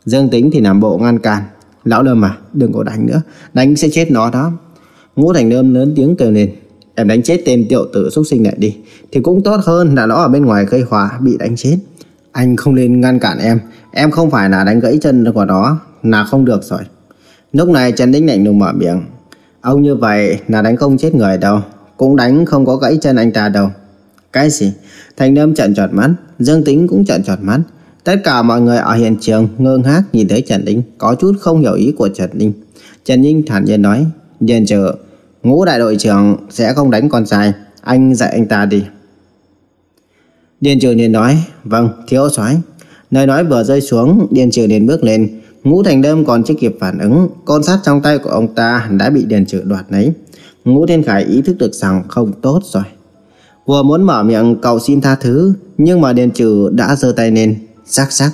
Dương tính thì làm bộ ngăn cản, Lão Lâm à đừng có đánh nữa, Đánh sẽ chết nó đó. Ngũ Thành Lâm lớn tiếng kêu lên, Em đánh chết tên tiểu tử xúc sinh này đi, Thì cũng tốt hơn là nó ở bên ngoài gây hỏa Bị đánh chết. Anh không nên ngăn cản em Em không phải là đánh gãy chân của nó, Là không được rồi. Lúc này Trần Đinh lạnh lùng mở miệng Ông như vậy là đánh không chết người đâu Cũng đánh không có gãy chân anh ta đâu Cái gì Thành Lâm trận trọt mắt Dương Tính cũng trận trọt mắt Tất cả mọi người ở hiện trường ngơ ngác nhìn thấy Trần Ninh, Có chút không hiểu ý của Trần Ninh. Trần Ninh thản nhiên nói Điền trừ Ngũ đại đội trưởng sẽ không đánh con trai Anh dạy anh ta đi Điền Trừ liền nói, vâng, thiếu soái. Nơi nói vừa rơi xuống, Điền Trừ liền bước lên. Ngũ Thành Đâm còn chưa kịp phản ứng, con sát trong tay của ông ta đã bị Điền Trừ đoạt lấy. Ngũ Thiên Khải ý thức được rằng không tốt rồi. Vừa muốn mở miệng cầu xin tha thứ, nhưng mà Điền Trừ đã giơ tay lên, sắc sắc.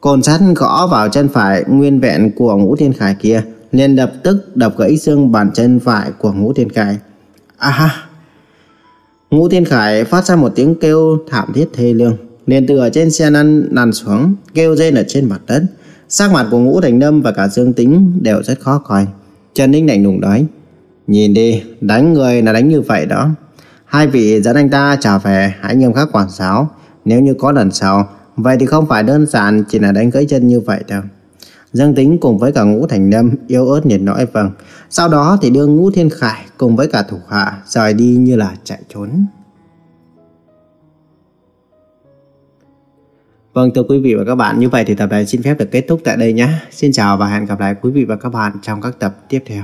Côn sắt gõ vào chân phải nguyên vẹn của Ngũ Thiên Khải kia, liền lập tức đập gãy xương bàn chân phải của Ngũ Thiên Khải. À ha! Ngũ Thiên Khải phát ra một tiếng kêu thảm thiết thê lương, liền từ ở trên xe lăn lăn xuống, kêu rên ở trên mặt đất. Sắc mặt của Ngũ Thành nâm và cả Dương Tính đều rất khó coi. Trần Ninh lạnh lùng nói, nhìn đi, đánh người là đánh như vậy đó. Hai vị dẫn anh ta trả về, hãy nghiêm khắc quản giáo. Nếu như có lần sau, vậy thì không phải đơn giản chỉ là đánh gãy chân như vậy đâu. Dương Tính cùng với cả Ngũ Thành nâm yếu ớt nhiệt nỗi vâng. Sau đó thì đưa Ngũ Thiên Khải cùng với cả thủ hạ rời đi như là chạy trốn. Vâng thưa quý vị và các bạn, như vậy thì tập này xin phép được kết thúc tại đây nhé. Xin chào và hẹn gặp lại quý vị và các bạn trong các tập tiếp theo.